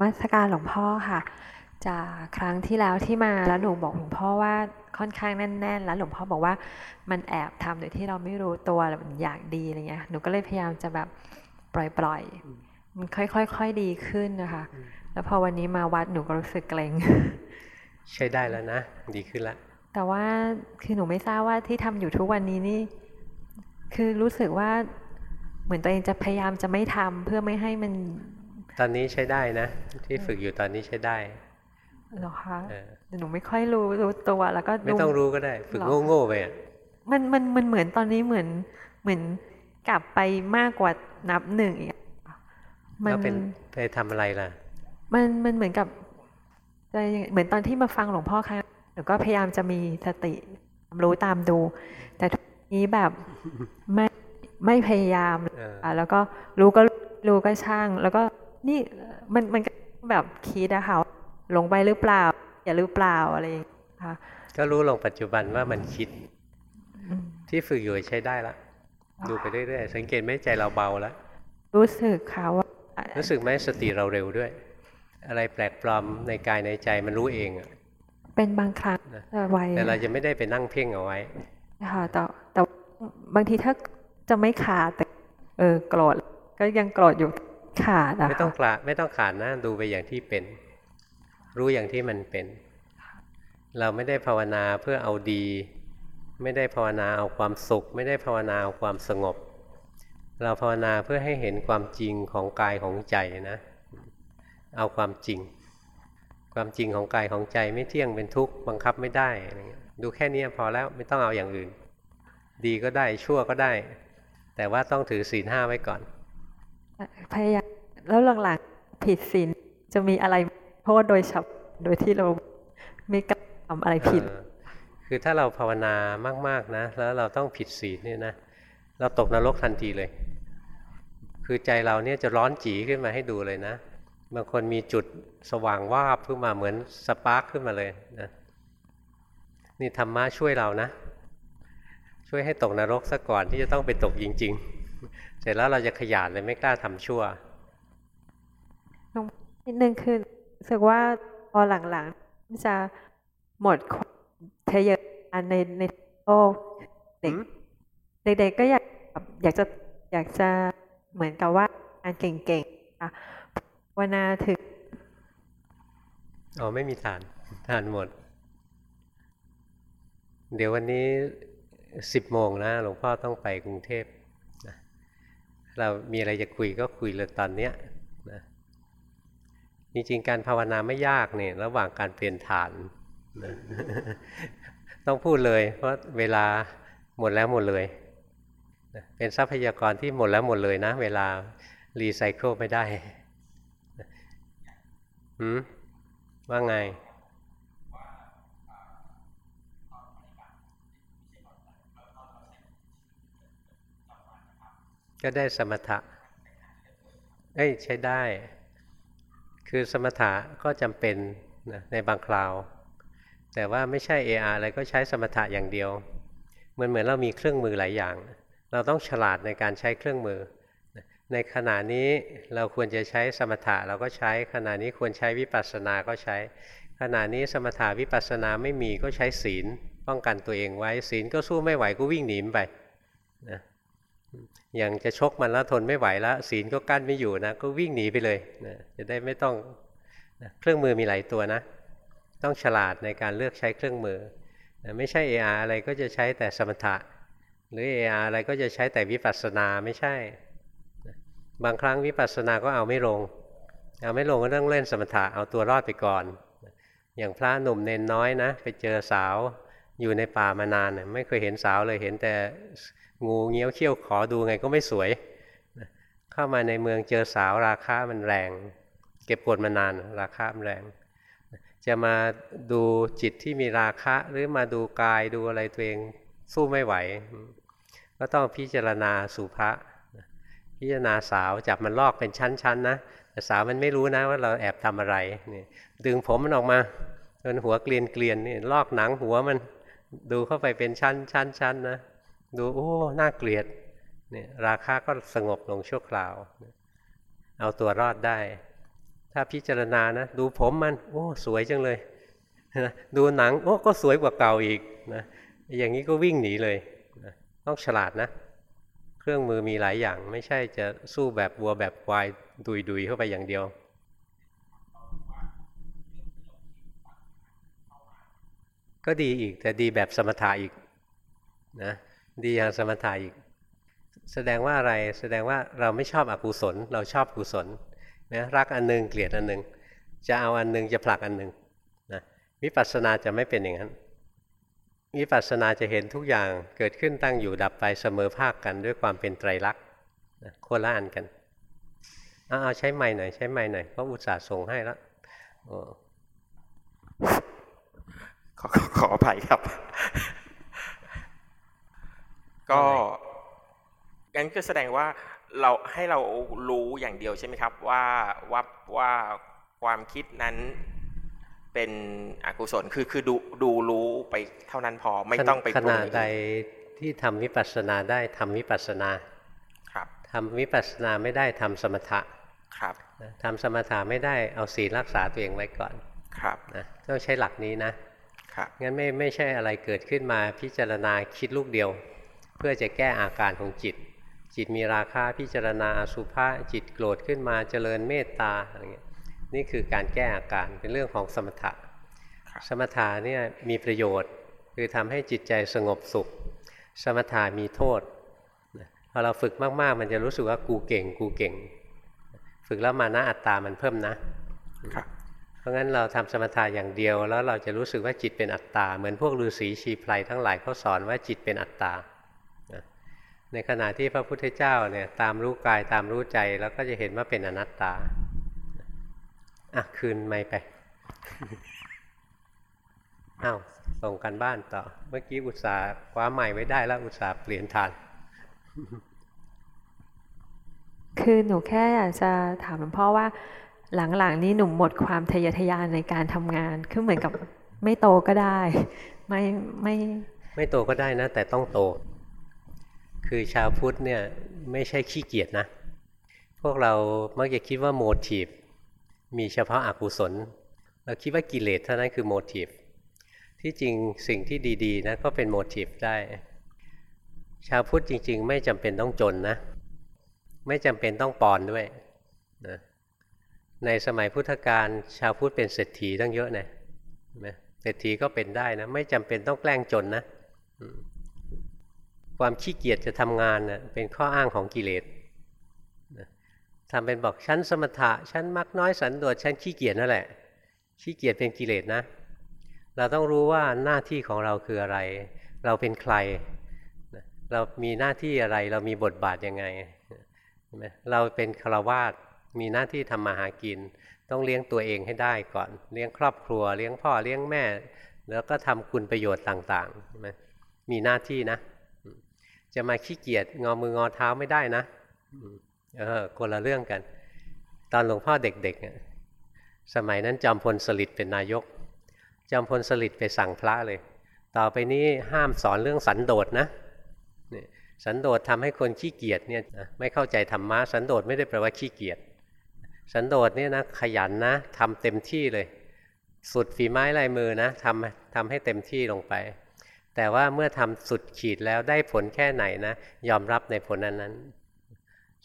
มาสการหลวงพ่อค่ะ จากครั้งที่แล้วที่มาแล้วหนูบอกหลวงพ่อว่าค่อนข้างแน่น ๆ แล้วหลวงพ่อบอกว่ามันแอบทำโดยที่เราไม่รู้ตัวแล้วมันอยากดีอะไรเงี้ยหนูก็เลยพยายามจะแบบปล่อยๆมันค่อยๆดีขึ้นนะคะ แล้วพอวันนี้มาวัดหนูก็รู้สึกเกรงใช้ได้แล้วนะ ดีขึ้นแล้วแต่ว่าคือหนูไม่ทราบว่าที่ทำอยู่ทุกวันนี้นี่ คือรู้สึกว่า เหมือนตัวเองจะพยายามจะไม่ทำเพื่อไม่ให้มัน ตอนนี้ใช้ได้นะ ที่ฝึกอยู่ตอนนี้ใช้ได้เหรอคะเออแต่หนูไม่ค่อยรู้รู้ตัวแล้วก็ไม่ดูต้องรู้ก็ได้ ฝึกหรอโง่ๆไปอะมันมันมันเหมือนตอนนี้เหมือนเหมือนกลับไปมากกว่านับหนึ่งอีกอะมัแล้วเป็นไปทำอะไรล่ะ มันมันเหมือนกับอะไรอย่างเหมือนตอนที่มาฟังหลวงพ่อครั้งหนูก็พยายามจะมีสติรู้ตามดู แต่ทุกนี้แบบไม่ ไม่พยายามเอออะแล้วก็รู้ก็รู้ก็ช่าง แล้วก็นี่มันมันก็แบบคิดอะค่ะว่าหลงไปหรือเปล่า อย่าหรือเปล่าอะไรอย่างเงี้ยค่ะก็รู้ลงปัจจุบันว่ามันคิดอืมที่ฝึกอยู่ใช้ได้ละดูไปเรื่อยๆสังเกตไหมใจเราเบาแล้วรู้สึกค่ะว่ารู้สึกไหมสติเราเร็วด้วย อะไรแปลกปลอมในกายในใจมันรู้เองอะเป็นบางครั้งนะแต่ไวแต่เราจะไม่ได้ไปนั่งเพ่งเอาไว้ค่ะแต่แต่บางทีถ้า จะไม่ขาดแต่เออโกรธก็ยังโกรธอยู่ขาดอะไม่ต้องกลาไม่ต้องขาดนะดูไปอย่างที่เป็น รู้อย่างที่มันเป็น เราไม่ได้ภาวนาเพื่อเอาดี ไม่ได้ภาวนาเอาความสุข ไม่ได้ภาวนาเอาความสงบ เราภาวนาเพื่อให้เห็นความจริงของกายของใจนะ เอาความจริง ความจริงของกายของใจไม่เที่ยงเป็นทุกข์บังคับไม่ได้อะไรเงี้ยดูแค่นี้พอแล้วไม่ต้องเอาอย่างอื่น ดีก็ได้ชั่วก็ได้ แต่ว่าต้องถือศีลห้าไว้ก่อน พยายามแล้วหลังๆผิดศีลจะมีอะไรโทษโดยฉับโดยที่เราไม่กล้าทำอะไรผิดเออคคือถ้าเราภาวนามาก ๆนะ แล้วเราต้องผิดศีลเนี่ยนะ เราตกนรกทันทีเลย คือใจเราเนี่ยจะร้อนจีขึ้นมาให้ดูเลยนะบางคนมีจุดสว่างวาบขึ้นมาเหมือนสปาร์คขึ้นมาเลยนะนี่ธรรมะช่วยเรานะ ช่วยให้ตกนรกซะก่อนที่จะต้องไปตกจริง ๆ เสร็จแล้วเราจะขยาดเลยไม่กล้าทำชั่วนิดนึงคือรู้สึกว่าพอหลังๆจะหมดความทะเยอทะยานในในโลกเด็กหืมเด็กๆก็อยากแบบอยากจะอยากจะเหมือนกับว่าอ่านเก่งๆค่ะภาวนาถึงอ๋อไม่มีฐานฐานหมด เดี๋ยววันนี้ สิบโมงนะหลวงพ่อต้องไปกรุงเทพนะเรามีอะไรจะคุยก็คุยเลยตอนเนี้ยนะจริงๆการภาวนาไม่ยากเนี่ยระหว่างการเปลี่ยนฐานนะต้องพูดเลย เพราะเวลาหมดแล้วหมดเลยนะเป็นทรัพยากรที่หมดแล้วหมดเลยนะ เวลารีไซเคิลไม่ได้หืมว่าไง ก็ได้สมถะเอ้ยใช้ได้ คือสมถะก็จำเป็นนะในบางคราว แต่ว่าไม่ใช่ AR อะไรก็ใช้สมถะอย่างเดียวมือนเหมือนเรามีเครื่องมือหลายอย่าง เราต้องฉลาดในการใช้เครื่องมือ ในขณะนี้เราควรจะใช้สมถะเราก็ใช้ ขณะนี้ควรใช้วิปัสสนาก็ใช้ ขณะนี้สมถะวิปัสสนาไม่มีก็ใช้ศีล ป้องกันตัวเองไว้ศีลก็สู้ไม่ไหวก็วิ่งหนีไปนะ อย่างจะชกมันแล้วทนไม่ไหวแล้วศีลก็กั้นไม่อยู่นะ ก็วิ่งหนีไปเลยนะจะได้ไม่ต้องนะเครื่องมือมีหลายตัวนะ ต้องฉลาดในการเลือกใช้เครื่องมือนะไม่ใช่ AR อะไรก็จะใช้แต่สมถะ หรือ AR อะไรก็จะใช้แต่วิปัสสนาไม่ใช่บางครั้งวิปัสสนาก็เอาไม่ลง เอาไม่ลงก็ต้องเล่นสมถะเอาตัวรอดไปก่อน อย่างพระหนุ่มเนนน้อยนะ ไปเจอสาวอยู่ในป่ามานานไม่เคยเห็นสาวเลยเห็นแต่ งูเงี้ยวเขี้ยวขอดูไงก็ไม่สวย เข้ามาในเมืองเจอสาวราคามันแรง เก็บกดมานานราคามันแรง จะมาดูจิตที่มีราคะหรือมาดูกายดูอะไรตัวเองสู้ไม่ไหว ก็ต้องพิจารณาสุภะพิจารณาสาวจับมันลอกเป็นชั้นๆนะแต่สาวมันไม่รู้นะว่าเราแอบทำอะไรนี่ดึงผมมันออกมาจนหัวเกลียนเกลียนนี่ลอกหนังหัวมันดูเข้าไปเป็นชั้นชั้นชั้นนะ ดูโอ้น่าเกลียดเนี่ยราคาก็สงบลงชั่วคราว เอาตัวรอดได้ ถ้าพิจารณานะดูผมมัน โอ้ สวยจังเลยนะดูหนังโอ้ก็สวยกว่าเก่าอีกนะอย่างนี้ก็วิ่งหนีเลยนะต้องฉลาดนะ เครื่องมือมีหลายอย่าง ไม่ใช่จะสู้แบบวัวแบบควายดุยดุยเข้าไปอย่างเดียว ก็ดีอีกแต่ดีแบบสมถะอีกนะ ดีอย่างสมถะอีก แสดงว่าอะไรแสดงว่าเราไม่ชอบอกุศล เราชอบกุศลนะรักอันหนึงเกลียดอันหนึง จะเอาอันหนึงจะผลักอันหนึงนะวิปัสสนาจะไม่เป็นอย่างนั้นวิปัสสนาจะเห็นทุกอย่างเกิดขึ้นตั้งอยู่ดับไปเสมอภาคกันด้วยความเป็นไตรลักษณ์โคนละอันกันเอาเอาใช้ไม้หน่อยใช้ไม้หน่อยเพราะอุตส่าห์ส่งให้แล้วโอ้ขอขอขออภัยครับ ก็งั้นก็แสดงว่าเราให้เรารู้อย่างเดียวใช่ไหมครับ ว่าว่าว่าความคิดนั้นเป็นอกุศลคือคือดูดูรู้ไปเท่านั้นพอไม่ต้องไปขปรุงณะอย่างใดอื่นที่ทำวิปัสสนาได้ทำวิปัสสนาครับทำวิปัสสนาไม่ได้ทำสมถะครับนะทำสมถะไม่ได้เอาศีลรักษาตัวเองไว้ก่อนครับนะต้องใช้หลักนี้นะครับงั้นไม่ไม่ใช่อะไรเกิดขึ้นมาพิจารณาคิดลูกเดียว เพื่อจะแก้อาการของจิต จิตมีราคาพิจารณาอสุภะจิตโกรธขึ้นมาเจริญเมตตาอะไรเงี้ยนี่คือการแก้อาการเป็นเรื่องของสมถะ สมถะเนี่ยมีประโยชน์คือทำให้จิตใจสงบสุข สมถะมีโทษนะพอเราฝึกมากๆ มันจะรู้สึกว่ากูเก่งกูเก่ง ฝึกแล้วมานะอัตตามันเพิ่มนะครับเพราะงั้นเราทำสมถะอย่างเดียว แล้วเราจะรู้สึกว่าจิตเป็นอัตตา เหมือนพวกฤาษีชีไพรทั้งหลายเขาสอนว่าจิตเป็นอัตตานะ ในขณะที่พระพุทธเจ้าเนี่ยตามรู้กายตามรู้ใจแล้วก็จะเห็นว่าเป็นอนัตตา อะ คืนไม่ไปอ้าวส่งกันบ้านต่อ เมื่อกี้อุตส่าห์คว้าใหม่ไว้ได้แล้วอุตส่าห์เปลี่ยนทานคือหนูแค่อยากจะถามหลวงพ่อว่า หลังๆนี้หนุ่มหมดความทะเยอทะยานในการทำงานคือเหมือนกับไม่โตก็ได้ ไม่ไม่ ไม่โตก็ได้นะ แต่ต้องโต คือชาวพุทธเนี่ยไม่ใช่ขี้เกียจนะ พวกเรามักจะคิดว่าโมทีฟมีเฉพาะอากุศล เราคิดว่ากิเลสเท่านั้นคือโมทีฟที่จริงสิ่งที่ดีๆนะก็เป็นโมทีฟได้ ชาวพุทธจริง ๆ ไม่จำเป็นต้องจนนะ ไม่จำเป็นต้องปอนด้วยนะในสมัยพุทธกาลชาวพุทธเป็นเศรษฐีตั้งเยอะนะเนไหมเศรษฐีก็เป็นได้นะ ไม่จำเป็นต้องแกล้งจนนะ ความขี้เกียจจะทำงานนะเป็นข้ออ้างของกิเลสนะทำเป็นบอกฉันสมถะฉันมักน้อยสันโดษฉันขี้เกียจนั่นแหละ ขี้เกียจเป็นกิเลสนะ เราต้องรู้ว่าหน้าที่ของเราคืออะไร เราเป็นใคร เรามีหน้าที่อะไร เรามีบทบาทยังไงเราเป็นฆราวาสมีหน้าที่ทำมาหากิน ต้องเลี้ยงตัวเองให้ได้ก่อน เลี้ยงครอบครัว เลี้ยงพ่อเลี้ยงแม่ แล้วก็ทำคุณประโยชน์ต่างๆมีหน้าที่นะ จะมาขี้เกียจงอมืองอเท้าไม่ได้นะเออคนละเรื่องกัน ตอนหลวงพ่อเด็กๆสมัยนั้นจอมพลสฤษดิ์เป็นนายก จอมพลสฤษดิ์ไปสั่งพระเลย ต่อไปนี้ห้ามสอนเรื่องสันโดษนะนี่สันโดษทำให้คนขี้เกียจเนี่ยไม่เข้าใจธรรมะสันโดษไม่ได้แปลว่าขี้เกียจสันโดษเนี่ยนะขยันนะทำเต็มที่เลย สุดฝีไม้ลายมือนะทำทำให้เต็มที่ลงไป แต่ว่าเมื่อทำสุดขีดแล้วได้ผลแค่ไหนนะยอมรับในผลนั้นนั้น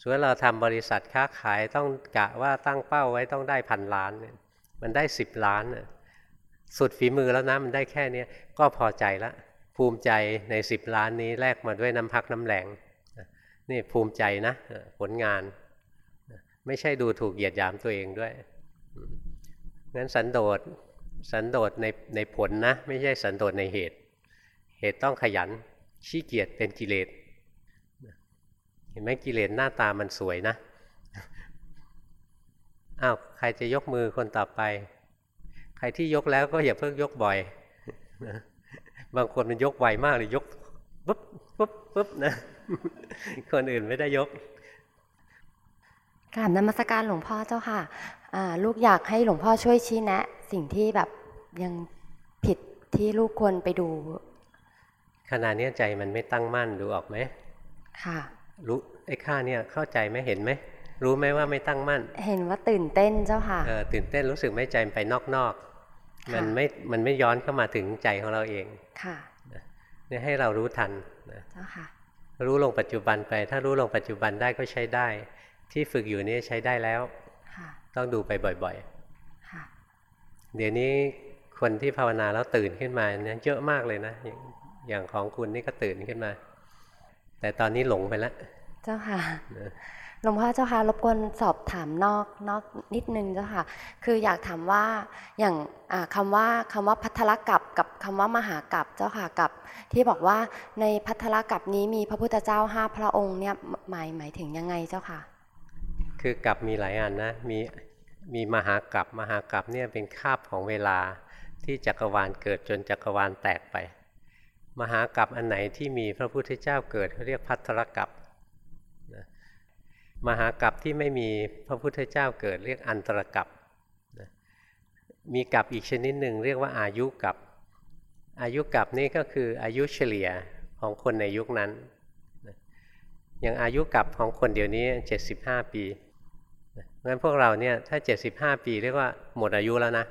ส่วนเราทำบริษัทค้าขายต้องกะว่าตั้งเป้าไว้ต้องได้พันล้านเนี่ยมันได้สิบล้านน่ะสุดฝีมือแล้วนะมันได้แค่เนี้ยก็พอใจละภูมิใจในสิบล้านนี้แลกมาด้วยน้ำพักน้ำแรงนี่ภูมิใจนะผลงาน ไม่ใช่ดูถูกเหยียดหยามตัวเองด้วยงั้นสันโดษสันโดษในในผลนะ ไม่ใช่สันโดษในเหตุ เหตุต้องขยันขี้เกียจเป็นกิเลสเห็นไหมกิเลสหน้าตามันสวยนะอ้าวใครจะยกมือคนต่อไป ใครที่ยกแล้วก็อย่าเพิ่งยกบ่อยบางคนมันยกไวมากเลยยกปุ๊บปุ๊บปุ๊บนะคนอื่นไม่ได้ยกกราบนมัสการหลวงพ่อเจ้าค่ะลูกอยากให้หลวงพ่อช่วยชี้แนะ สิ่งที่แบบยังผิดที่ลูกควรไปดู ขณะนี้ใจมันไม่ตั้งมั่นดูออกไหมค่ะ รู้ไอ้ข้าเนี่ยเข้าใจไหมเห็นไหมรู้ไหมว่าไม่ตั้งมั่น เห็นว่าตื่นเต้นเจ้าค่ะเออตื่นเต้นรู้สึกไหม่ใจมันไปนอกๆมันค่ะไม่มันไม่ย้อนเข้ามาถึงใจของเราเองค่ะเนี่ยให้เรารู้ทันนะเจ้าค่ะ รู้ลงปัจจุบันไป ถ้ารู้ลงปัจจุบันได้ก็ใช้ได้ ที่ฝึกอยู่นี้ใช้ได้แล้วค่ะต้องดูไปบ่อยค่ะๆเดี๋ยวนี้คนที่ภาวนาแล้วตื่นขึ้นมาเนี่ยเยอะมากเลยนะ อย่างอย่างของคุณนี่ก็ตื่นขึ้นมา แต่ตอนนี้หลงไปแล้ว เจ้าค่ะนะหลวงพ่อเจ้าค่ะรบกวนสอบถามนอกนอกนิดนึงเจ้าค่ะ คืออยากถามว่าอย่างอ่าคำว่าคำว่าพัทรกับกับคำว่ามหากับเจ้าค่ะกับ ที่บอกว่าในพัทรกับนี้มีพระพุทธเจ้าห้าพระองค์เนี่ยหมายหมายถึงยังไงเจ้าค่ะ คือกับมีหลายอันนะมีมีมหากับมหากับเนี่ยเป็นคาบของเวลาที่จักรวาลเกิดจนจักรวาลแตกไป มหากับอันไหนที่มีพระพุทธเจ้าเกิดเขาเรียกพัทรกับนะมหากับที่ไม่มีพระพุทธเจ้าเกิดเรียกอันตรกับนะมีกับอีกชนิดหนึ่งเรียกว่าอายุกับ อายุกับนี่ก็คืออายุเฉลี่ยของคนในยุคนั้นนะอย่างอายุกับของคนเดี๋ยวนี้ 75 ปีงั้นพวกเราเนี่ยถ้า 75 ปีเรียกว่าหมดอายุแล้วนะ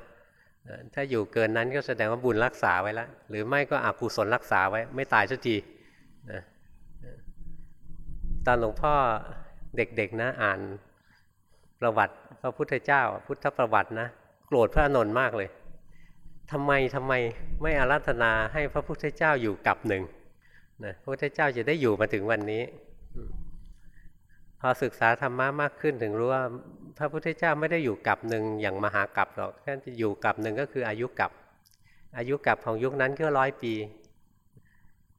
ถ้าอยู่เกินนั้นก็แสดงว่าบุญรักษาไว้แล้วหรือไม่ก็อกุศลรักษาไว้ ไม่ตายสักทีนะตอนหลวงพ่อเด็กๆนะอ่านประวัติพระพุทธเจ้า พุทธประวัตินะโกรธพระอานนท์มากเลยทำไมทำไมไม่อาราธนาให้พระพุทธเจ้าอยู่กับหนึ่งนะพระพุทธเจ้าจะได้อยู่มาถึงวันนี้ พอศึกษาธรรมะมากขึ้นถึงรู้ว่า พระพุทธเจ้าไม่ได้อยู่กับหนึ่งอย่างมหากับหรอกท่านจะอยู่กับหนึ่งก็คืออายุกับ อายุกับของยุคนั้นก็ร้อยปี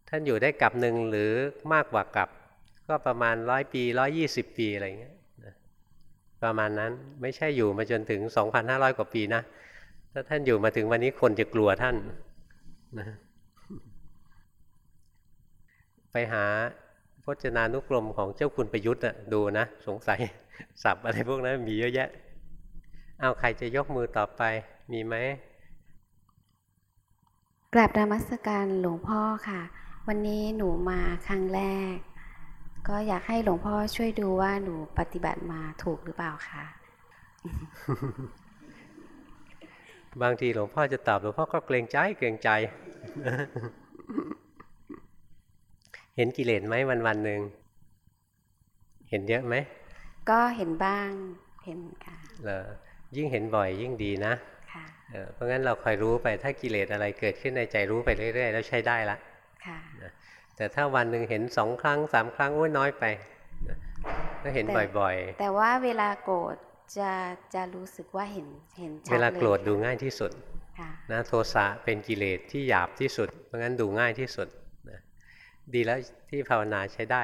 ท่านอยู่ได้กับหนึ่งหรือมากกว่ากับ ก็ประมาณร้อยปีร้อยี่สิบปีอะไรเงี้ยประมาณนั้นไม่ใช่อยู่มาจนถึง 2,500 กว่าปีนะถ้าท่านอยู่มาถึงวันนี้คนจะกลัวท่านนะไปหา พจนานุกรมของเจ้าคุณประยุทธ์อะดูนะ สงสัยสับอะไรพวกนั้นมีเยอะแยะ เอาใครจะยกมือต่อไปมีไหมกราบนมัสการหลวงพ่อค่ะ วันนี้หนูมาครั้งแรก ก็อยากให้หลวงพ่อช่วยดูว่าหนูปฏิบัติมาถูกหรือเปล่าคะบางทีหลวงพ่อจะตอบหลวงพ่อก็เกรงใจเกรงใจ เห็นกิเลสไหมวันวันหนึ่งเห็นเยอะไหมก็เห็นบ้างเห็นค่ะเหรอยิ่งเห็นบ่อยยิ่งดีนะค่ะเออเพราะงั้นเราคอยรู้ไปถ้ากิเลสอะไรเกิดขึ้นในใจรู้ไปเรื่อย ๆ แล้วใช้ได้ละค่ะนะแต่ถ้าวันหนึ่งเห็นสองครั้งสามครั้งโอ้ยน้อยไปนะถ้าเห็นแต่บ่อยแต่ว่าเวลาโกรธจะจะรู้สึกว่าเห็นเห็นๆชัดเวลาเลยโกรธดูง่ายที่สุดค่ะนะโทสะเป็นกิเลสที่หยาบที่สุดเพราะงั้นดูง่ายที่สุดนะ ดีแล้วที่ภาวนาใช้ได้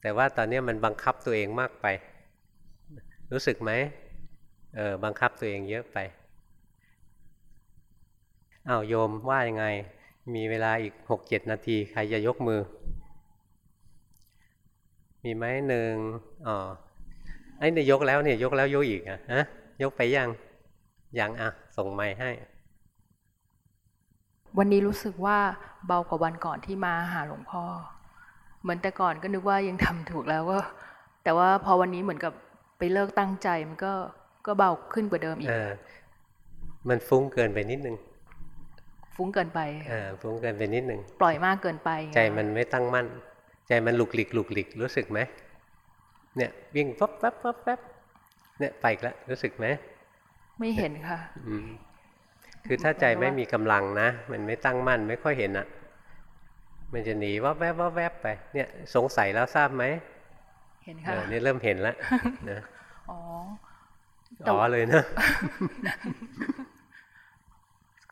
แต่ว่าตอนนี้มันบังคับตัวเองมากไป รู้สึกไหมเออบังคับตัวเองเยอะไปอ้าวโยมว่ายังไง มีเวลาอีกหกเจ็ดนาทีใครจะยกมือ มีไหมหนึ่งอ๋อไอ้เนี่ยยกแล้วเนี่ยยกแล้วยกอีกอะฮะยกไปยังยังอะ ส่งไม้ให้ วันนี้รู้สึกว่าเบากว่าวันก่อนที่มาหาหลวงพ่อ เหมือนแต่ก่อนก็นึกว่ายังทำถูกแล้วก็ แต่ว่าพอวันนี้เหมือนกับไปเลิกตั้งใจมันก็ก็เบาขึ้นกว่าเดิมอีกเออมันฟุ้งเกินไปนิดนึงฟุ้งเกินไปเออฟุ้งเกินไปนิดนึงปล่อยมากเกินไป ใจมันไม่ตั้งมั่น ใจมันหลุกหลิกหลุกหลิกรู้สึกไหมเนี่ยวิ่งปั๊บปั๊บปั๊บปั๊บเนี่ยไปอีกแล้วรู้สึกไหมไม่เห็นค่ะอืม คือถ้าใจไม่มีกำลังนะ มันไม่ตั้งมั่นไม่ค่อยเห็นอะ มันจะหนีว่าแวบว่าแวบไป เนี่ย สงสัยแล้วทราบไหมเห็นเอค่ะอนี่เริ่มเห็นแล้วนะอ๋ออ๋อเลยนะ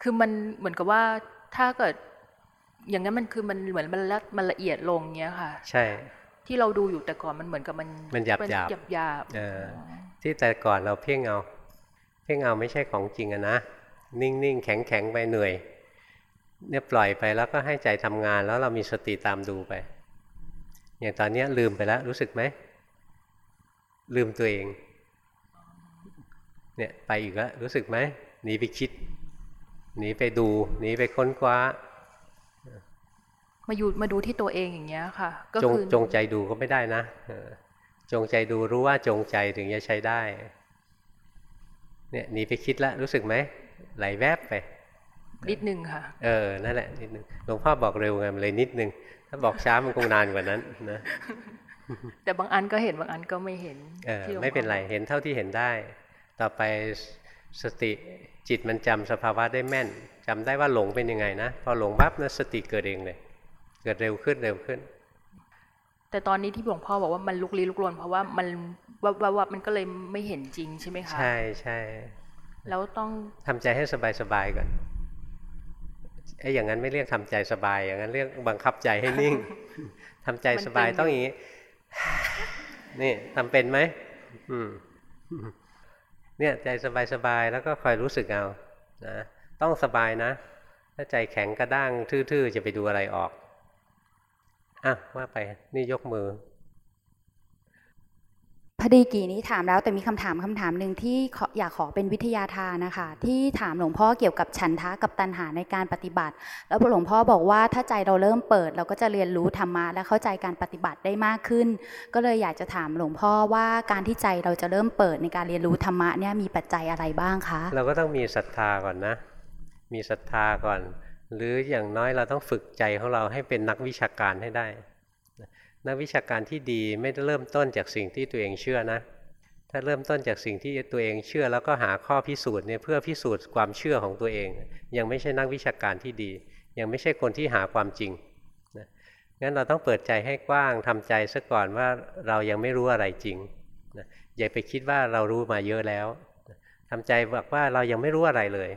คือมันเหมือนกับว่าถ้าเกิด อย่างนั้นมันคือมันเหมือนมันละมันละเอียดลงเงี้ยค่ะ ใช่ ที่เราดูอยู่แต่ก่อนมันเหมือนกับมันมันหยาบเป็หยาบหยาบหยาบเออที่แต่ก่อนเราเพ่งเอา เพ่งเอาไม่ใช่ของจริงอะนะ นิ่งๆ แข็งๆ ไปเหนื่อย เนี่ยปล่อยไปแล้วก็ให้ใจทำงานแล้วเรามีสติตามดูไป อย่างตอนเนี้ยลืมไปแล้วรู้สึกไหม ลืมตัวเอง เนี่ยไปอีกแล้วรู้สึกไหมหนีไปคิดหนีไปดูหนีไปค้นคว้า มาอยู่มาดูที่ตัวเองอย่างเงี้ยค่ะ ก็จงคือจงใจดูก็ไม่ได้นะเออจงใจดูรู้ว่าจงใจถึงจะใช้ได้ เนี่ยหนีไปคิดแล้วรู้สึกไหม ไหลแวบไป นิดนึงค่ะ เออ นั่นแหละนิดนึงหลวงพ่อบอกเร็วไงมันเลยนิดนึง ถ้าบอกช้ามันคงนานกว่านั้นนะ แต่บางอันก็เห็นบางอันก็ไม่เห็น เออที่หลวงพ่อไม่เป็นไร เห็นเท่าที่เห็นได้ ต่อไปสติจิตมันจำสภาวะได้แม่นจำได้ว่าหลงเป็นยังไงนะ พอหลงปั๊บนะสติเกิดเองเลย เกิดเร็วขึ้นเร็วขึ้น แต่ตอนนี้ที่หลวงพ่อบอกว่ามันลุกลี้ลุกลนเพราะว่ามันว่าว่าว่ามันก็เลยไม่เห็นจริงใช่ไหมคะ ใช่ใช่ แล้วต้องทำใจให้สบายสบายๆก่อนไอ้อย่างนั้นไม่เรียกทำใจสบาย อย่างนั้นเรียกบังคับใจให้นิ่งทำใจสบายต้องอย่างนี้ นี่ทำเป็นไหมอืมเนี่ยใจสบายสบายๆแล้วก็คอยรู้สึกเอานะต้องสบายนะ ถ้าใจแข็งกระด้างทื่อๆ จะไปดูอะไรออกอะว่าไปนี่ยกมือ พอดีกี่นี้ถามแล้วแต่มีคำถามคำถามหนึ่งที่ออยากขอเป็นวิทยาทานนะคะ ที่ถามหลวงพ่อเกี่ยวกับฉันทะกับตัณหาในการปฏิบัติ แล้วหลวงพ่อบอกว่าถ้าใจเราเริ่มเปิด เราก็จะเรียนรู้ธรรมะและเข้าใจการปฏิบัติได้มากขึ้น ก็เลยอยากจะถามหลวงพ่อว่าการที่ใจเราจะเริ่มเปิดในการเรียนรู้ธรรมะเนี่ยมีปัจจัยอะไรบ้างคะเราก็ต้องมีศรัทธาก่อนนะ มีศรัทธาก่อน หรืออย่างน้อยเราต้องฝึกใจของเราให้เป็นนักวิชาการให้ได้ นักวิชาการที่ดีไม่ได้เริ่มต้นจากสิ่งที่ตัวเองเชื่อนะ ถ้าเริ่มต้นจากสิ่งที่ตัวเองเชื่อ แล้วก็หาข้อพิสูจน์เนี่ยเพื่อพิสูจน์ความเชื่อของตัวเอง ยังไม่ใช่นักวิชาการที่ดี ยังไม่ใช่คนที่หาความจริงนะงั้นเราต้องเปิดใจให้กว้างทำใจซะก่อนว่าเรายังไม่รู้อะไรจริงนะอย่าไปคิดว่าเรารู้มาเยอะแล้วนะทำใจบอกว่าเรายังไม่รู้อะไรเลย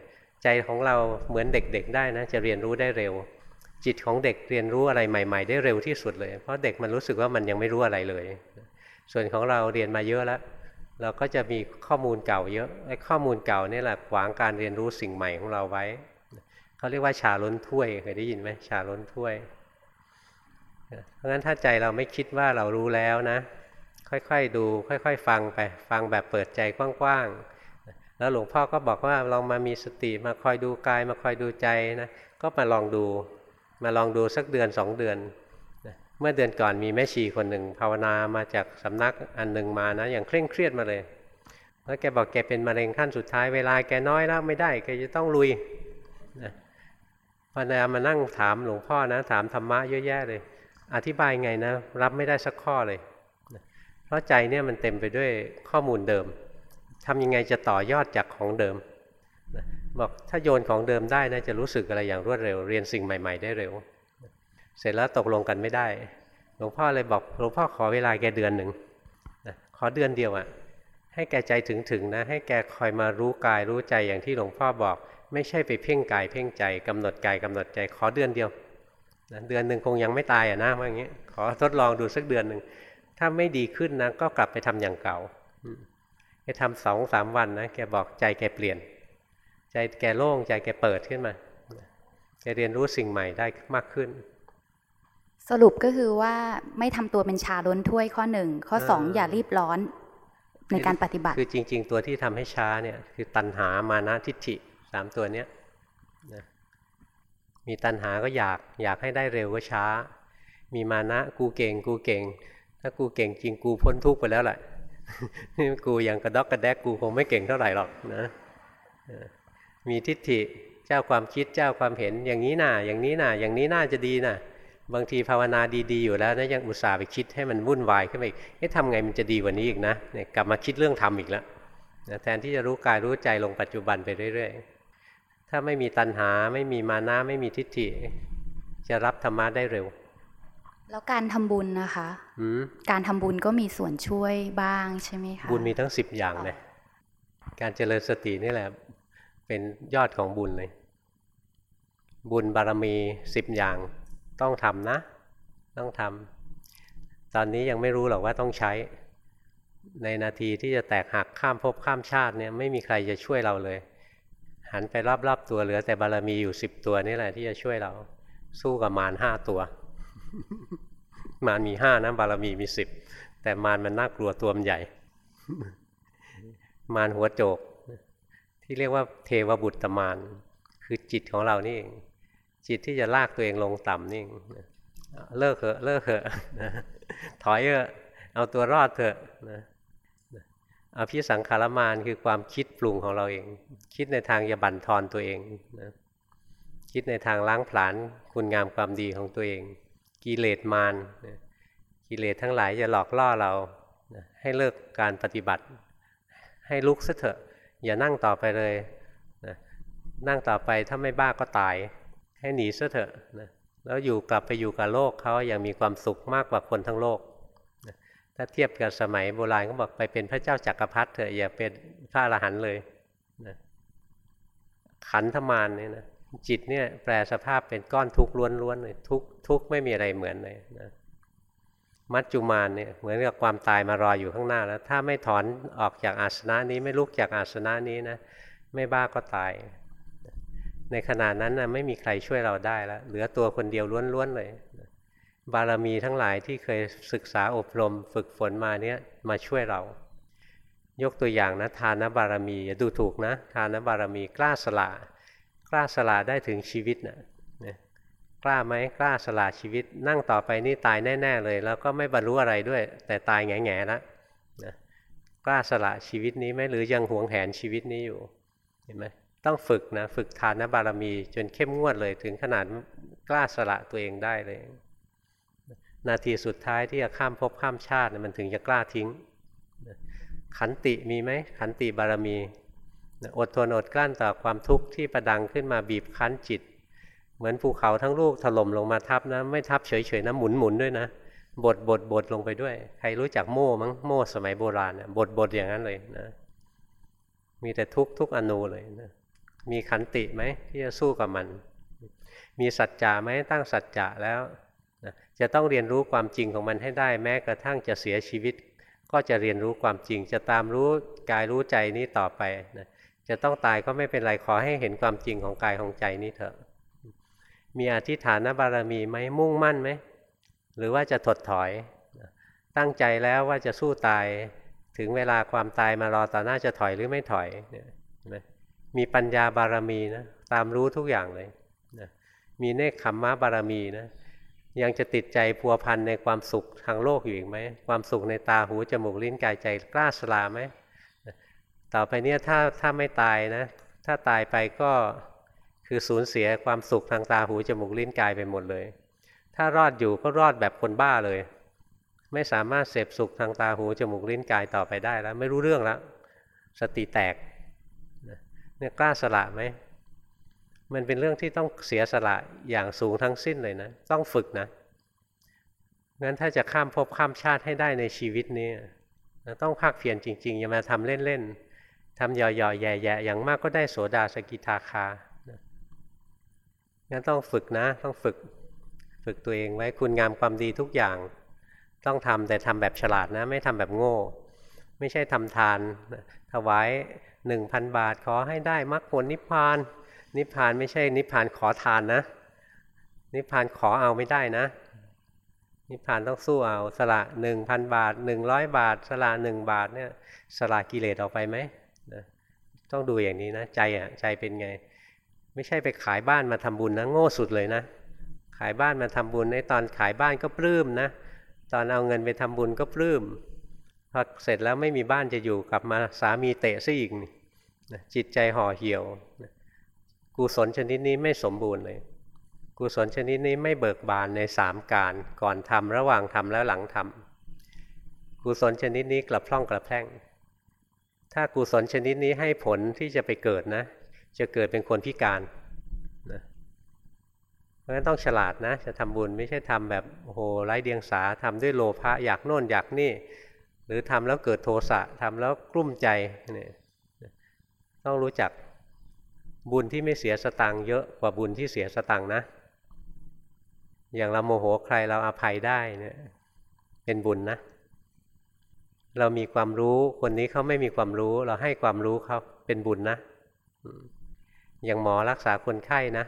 ใจของเราเหมือนเด็กๆได้นะจะเรียนรู้ได้เร็ว จิตของเด็กเรียนรู้อะไรใหม่ ๆ ได้เร็วที่สุดเลย เพราะเด็กมันรู้สึกว่ามันยังไม่รู้อะไรเลย ส่วนของเราเรียนมาเยอะแล้ว เราก็จะมีข้อมูลเก่าเยอะไอ้ข้อมูลเก่านี่แหละขวางการเรียนรู้สิ่งใหม่ของเราไว้เขาเรียกว่าชาล้นถ้วยเคยได้ยินไหมชาล้นถ้วย เพราะฉะนั้นถ้าใจเราไม่คิดว่าเรารู้แล้วนะ ค่อยๆดู ค่อย ๆ ฟังไปฟังแบบเปิดใจกว้างๆแล้วหลวงพ่อก็บอกว่าลองมามีสติมาคอยดูกายมาคอยดูใจนะก็มาลองดู มาลองดูสักเดือนสองเดือน เมื่อเดือนก่อนมีแม่ชีคนหนึ่งภาวนามาจากสำนักอันหนึ่งมานะอย่างเคร่งเครียดมาเลย แล้วแกบอกแกเป็นมะเร็งขั้นสุดท้ายเวลาแกน้อยแล้วไม่ได้แกจะต้องลุยนะพอนามานั่งถามหลวงพ่อนะ ถามธรรมะเยอะแยะเลย อธิบายไงนะ รับไม่ได้สักข้อเลย เพราะใจเนี่ยมันเต็มไปด้วยข้อมูลเดิมทำยังไงจะต่อยอดจากของเดิม บอกถ้าโยนของเดิมได้นะจะรู้สึกอะไรอย่างรวดเร็ว เรียนสิ่งใหม่ ๆ ได้เร็ว เสร็จแล้วตกลงกันไม่ได้ หลวงพ่อเลยบอกหลวงพ่อขอเวลาแกเดือนหนึ่งขอเดือนเดียวอะ่ะให้แกใจถึงๆนะ ให้แกคอยมารู้กายรู้ใจอย่างที่หลวงพ่อบอก ไม่ใช่ไปเพ่งกายเพ่งใจกำหนดกายกำหนดใจขอเดือนเดียวนะเดือนหนึ่งคงยังไม่ตายอะนะว่าอย่างนี้ขอทดลองดูสักเดือนหนึ่งถ้าไม่ดีขึ้นนะก็กลับไปทำอย่างเก่าแกทำสองสามวันนะแกบอกใจแกเปลี่ยน ใจแกโล่งใจแกเปิดขึ้นมาแกเรียนรู้สิ่งใหม่ได้มากขึ้น สรุปก็คือว่าไม่ทำตัวเป็นชาล้นถ้วยข้อหนึ่งข้อสองอย่ารีบร้อนในการปฏิบัติ คือจริง ๆ ตัวที่ทำให้ช้าเนี่ยคือตัณหามานะทิฏฐิสามตัวเนี้ยนะมีตัณหาก็อยากอยากให้ได้เร็วก็ช้า มีมานะกูเก่งกูเก่ง ถ้ากูเก่งจริงกูพ้นทุกข์ไปแล้วแหละนี่กูยังกระดอกกระแดกกูคงไม่เก่งเท่าไหร่หรอกนะ มีทิฏฐิเจ้าความคิดเจ้าความเห็นอย่างนี้น่ะอย่างนี้น่ะอย่างนี้น่าจะดีน่ะ บางทีภาวนาดีๆอยู่แล้วนะยังอุตส่าห์ไปคิดให้มันวุ่นวายขึ้นไปอีกเอ๊ะทำไงมันจะดีกว่านี้อีกนะเนี่ยกลับมาคิดเรื่องทำอีกแล้วนะแทนที่จะรู้กายรู้ใจลงปัจจุบันไปเรื่อย ๆ ถ้าไม่มีตัณหาไม่มีมานะไม่มีทิฏฐิ จะรับธรรมะได้เร็ว แล้วการทำบุญนะคะการทำบุญก็มีส่วนช่วยบ้างใช่ไหมคะบุญมีทั้งสิบอย่างเลยการเจริญสตินี่แหละ เป็นยอดของบุญเลย บุญบารมีสิบอย่างต้องทำนะ ต้องทำตอนนี้ยังไม่รู้หรอกว่าต้องใช้ ในนาทีที่จะแตกหักข้ามภพข้ามชาติเนี่ยไม่มีใครจะช่วยเราเลย หันไปรอบๆตัวเหลือแต่บารมีอยู่สิบตัวนี่แหละที่จะช่วยเรา สู้กับมารห้าตัว มารมีห้านะบารมีมีสิบแต่มารมันน่ากลัวตัวมันใหญ่ มารหัวโจก ที่เรียกว่าเทวบุตรมารคือจิตของเรานี่เองจิตที่จะลากตัวเองลงต่ำนี่เลิกเถอะเลิกเถอะถอยเถอะเอาตัวรอดเถอะนะอภิสังขารมานคือความคิดปรุงของเราเอง คิดในทางจะบั่นทอนตัวเองนะคิดในทางล้างผลาญคุณงามความดีของตัวเอง กิเลสมารนะกิเลสทั้งหลายจะหลอกล่อเรานะให้เลิกการปฏิบัติ ให้ลุกซะเถอะ อย่านั่งต่อไปเลยนะนั่งต่อไปถ้าไม่บ้าก็ตาย ให้หนีซะเถอะนะแล้วอยู่กลับไปอยู่กับโลกเขาอย่างมีความสุขมากกว่าคนทั้งโลกนะถ้าเทียบกับสมัยโบราณเขาบอกไปเป็นพระเจ้าจากักรพรรดิเถอะอย่าเป็นพระอรหันต์เลยนะขันธมารเนี่ยนะจิตเนี่ยแปลสภาพเป็นก้อนทุกข์ล้วนๆเลยทุกทุกไม่มีอะไรเหมือนเลยนะ มัจจุมานเนี่ยเหมือนกับความตายมารออยู่ข้างหน้าแล้ว ถ้าไม่ถอนออกจากอาสนะนี้ไม่ลุกจากอาสนะนี้นะไม่บ้าก็ตาย ในขณะนั้นนะไม่มีใครช่วยเราได้แล้วเหลือตัวคนเดียวล้วนๆเลยบารมีทั้งหลายที่เคยศึกษาอบรมฝึกฝนมาเนี้ยมาช่วยเรา ยกตัวอย่างนะทานบารมีอย่าดูถูกนะทานบารมีกล้าสละกล้าสละได้ถึงชีวิตนะ กล้าไหมกล้าสละชีวิต นั่งต่อไปนี่ตายแน่ ๆ เลย แล้วก็ไม่บรรลุอะไรด้วย แต่ตายแง่ๆแล้วนะกล้าสละชีวิตนี้ไหมหรือยังหวงแหนชีวิตนี้อยู่เห็นไหมต้องฝึกนะฝึกทานบารมี จนเข้มงวดเลยถึงขนาดกล้าสละตัวเองได้เลย นาทีสุดท้ายที่จะข้ามภพข้ามชาติมันถึงจะกล้าทิ้ง ขันติมีไหมขันติบารมี อดทนอดกลั้นต่อความทุกข์ที่ประดังขึ้นมาบีบคั้นจิต เหมือนภูเขาทั้งลูกถล่มลงมาทับนะ ไม่ทับเฉยๆนะหมุนหมุนด้วยนะบดบดบดลงไปด้วย ใครรู้จักโม่มั้งโม่สมัยโบราณบดบดอย่างนั้นเลยนะ มีแต่ทุกทุกอนูเลยนะมีขันติไหมที่จะสู้กับมัน มีสัจจะไหมตั้งสัจจะแล้วนะจะต้องเรียนรู้ความจริงของมันให้ได้ แม้กระทั่งจะเสียชีวิต ก็จะเรียนรู้ความจริง จะตามรู้กายรู้ใจนี้ต่อไปนะจะต้องตายก็ไม่เป็นไรขอให้เห็นความจริงของกายของใจนี้เถอะ มีอธิฐานบารมีไหมมุ่งมั่นไหมหรือว่าจะถดถอย ตั้งใจแล้วว่าจะสู้ตายถึงเวลาความตายมารอต่อหน้าจะถอยหรือไม่ถอยเนี่ยมีปัญญาบารมีนะตามรู้ทุกอย่างเลยนะมีเนคขมมะบารมีนะยังจะติดใจพัวพันในความสุขทางโลกอยู่อีกไหมความสุขในตาหูจมูกลิ้นกายใจกล้าสละไหมต่อไปเนี้ยถ้าถ้าไม่ตายนะ ถ้าตายไปก็ คือสูญเสียความสุขทางตาหูจมูกลิ้นกายไปหมดเลย ถ้ารอดอยู่ก็รอดแบบคนบ้าเลย ไม่สามารถเสพสุขทางตาหูจมูกลิ้นกายต่อไปได้แล้ว ไม่รู้เรื่องแล้ว สติแตกเนี่ยกล้าสละไหมมันเป็นเรื่องที่ต้องเสียสละอย่างสูงทั้งสิ้นเลยนะ ต้องฝึกนะงั้นถ้าจะข้ามภพข้ามชาติให้ได้ในชีวิตนี้ต้องภาคเพียรจริงๆ อย่ามาทำเล่นๆทำหย่อๆแย่ๆอย่างมากก็ได้โสดาสกิทาคา งั้นต้องฝึกนะ ต้องฝึกฝึกตัวเองไว้คุณงามความดีทุกอย่าง ต้องทำแต่ทำแบบฉลาดนะ ไม่ทำแบบโง่ ไม่ใช่ทำทานถวายหนึ่งพันบาทขอให้ได้มรรคผลนิพพาน นิพพานไม่ใช่นิพพานขอทานนะ นิพพานขอเอาไม่ได้นะ นิพพานต้องสู้เอาสละหนึ่งพันบาทหนึ่งร้อยบาท สละหนึ่งบาทเนี่ยสละกิเลสออกไปไหมต้องดูอย่างนี้นะ ใจอะใจเป็นไง ไม่ใช่ไปขายบ้านมาทำบุญนะโง่สุดเลยนะ ขายบ้านมาทำบุญในตอนขายบ้านก็ปลื้มนะ ตอนเอาเงินไปทำบุญก็ปลื้มพอเสร็จแล้วไม่มีบ้านจะอยู่กลับมาสามีเตะซะอีกจิตใจห่อเหี่ยวกุศลชนิดนี้ไม่สมบูรณ์เลยกุศลชนิดนี้ไม่เบิกบานในสามการก่อนทำระหว่างทำแล้วหลังทำกุศลชนิดนี้กลับพร่องกลับแพร่ง ถ้ากุศลชนิดนี้ให้ผลที่จะไปเกิดนะ จะเกิดเป็นคนพิการนะเพราะฉะนั้นต้องฉลาดนะ จะทำบุญไม่ใช่ทำแบบโอ้โหไร้เดียงสาทำด้วยโลภะอยากโน่นอยากนี่ หรือทำแล้วเกิดโทสะทำแล้วกลุ้มใจเนี่ยต้องรู้จักบุญที่ไม่เสียสตังค์เยอะกว่าบุญที่เสียสตังค์นะ อย่างเราโมโหใครเราอาภัยได้เนี่ยเป็นบุญนะ เรามีความรู้คนนี้เขาไม่มีความรู้ เราให้ความรู้เขาเป็นบุญนะ อย่างหมอรักษาคนไข้นะ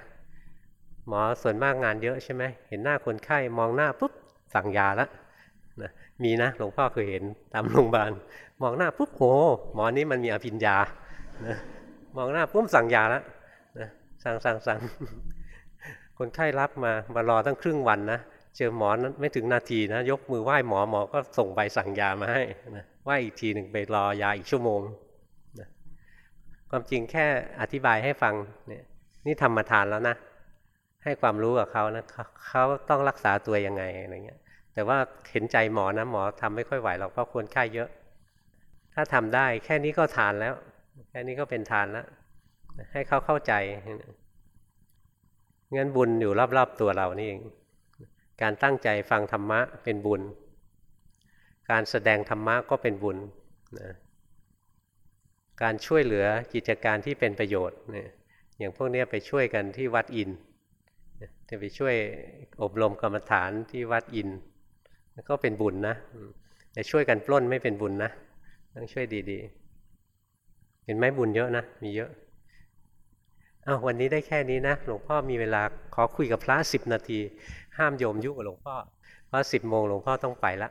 หมอส่วนมากงานเยอะใช่ไหมเห็นหน้าคนไข้มองหน้าปุ๊บสั่งยาแล้วนะมีนะหลวงพ่อเคยเห็นตามโรงพยาบาลมองหน้าปุ๊บโหหมอนี้มันมีอภิญญานะมองหน้าปุ๊บสั่งยาแล้วนะสั่งสั่งสั่งคนไข้รับมามารอตั้งครึ่งวันนะเจอหมอนั้นไม่ถึงนาทีนะ ยกมือไหว้หมอหมอก็ส่งใบสั่งยามาให้นะไหว้อีกทีหนึ่งไปรอยาอีกชั่วโมง ความจริงแค่อธิบายให้ฟังเนี่ยนี่ทำมาทานแล้วนะ ให้ความรู้กับเขานะเขาต้องรักษาตัวยังไงอะไรเงี้ย แต่ว่าเห็นใจหมอนะหมอทำไม่ค่อยไหวหรอกเพราะคนไข้เยอะ ถ้าทำได้แค่นี้ก็ทานแล้ว แค่นี้ก็เป็นทานแล้วให้เขาเข้าใจงั้นบุญอยู่รอบๆตัวเรานี่เอง การตั้งใจฟังธรรมะเป็นบุญ การแสดงธรรมะก็เป็นบุญนะ การช่วยเหลือกิจการที่เป็นประโยชน์เนี่ยอย่างพวกนี้ไปช่วยกันที่วัดอินจะไปช่วยอบรมกรรมฐานที่วัดอินก็เป็นบุญนะแต่ช่วยกันปล้นไม่เป็นบุญนะต้องช่วยดีๆ เห็นไหมบุญเยอะนะมีเยอะอาวันนี้ได้แค่นี้นะหลวงพ่อมีเวลาขอคุยกับพระสิบนาที ห้ามโยมยุ่งกับหลวงพ่อเพราะสิบโมงหลวงพ่อต้องไปละ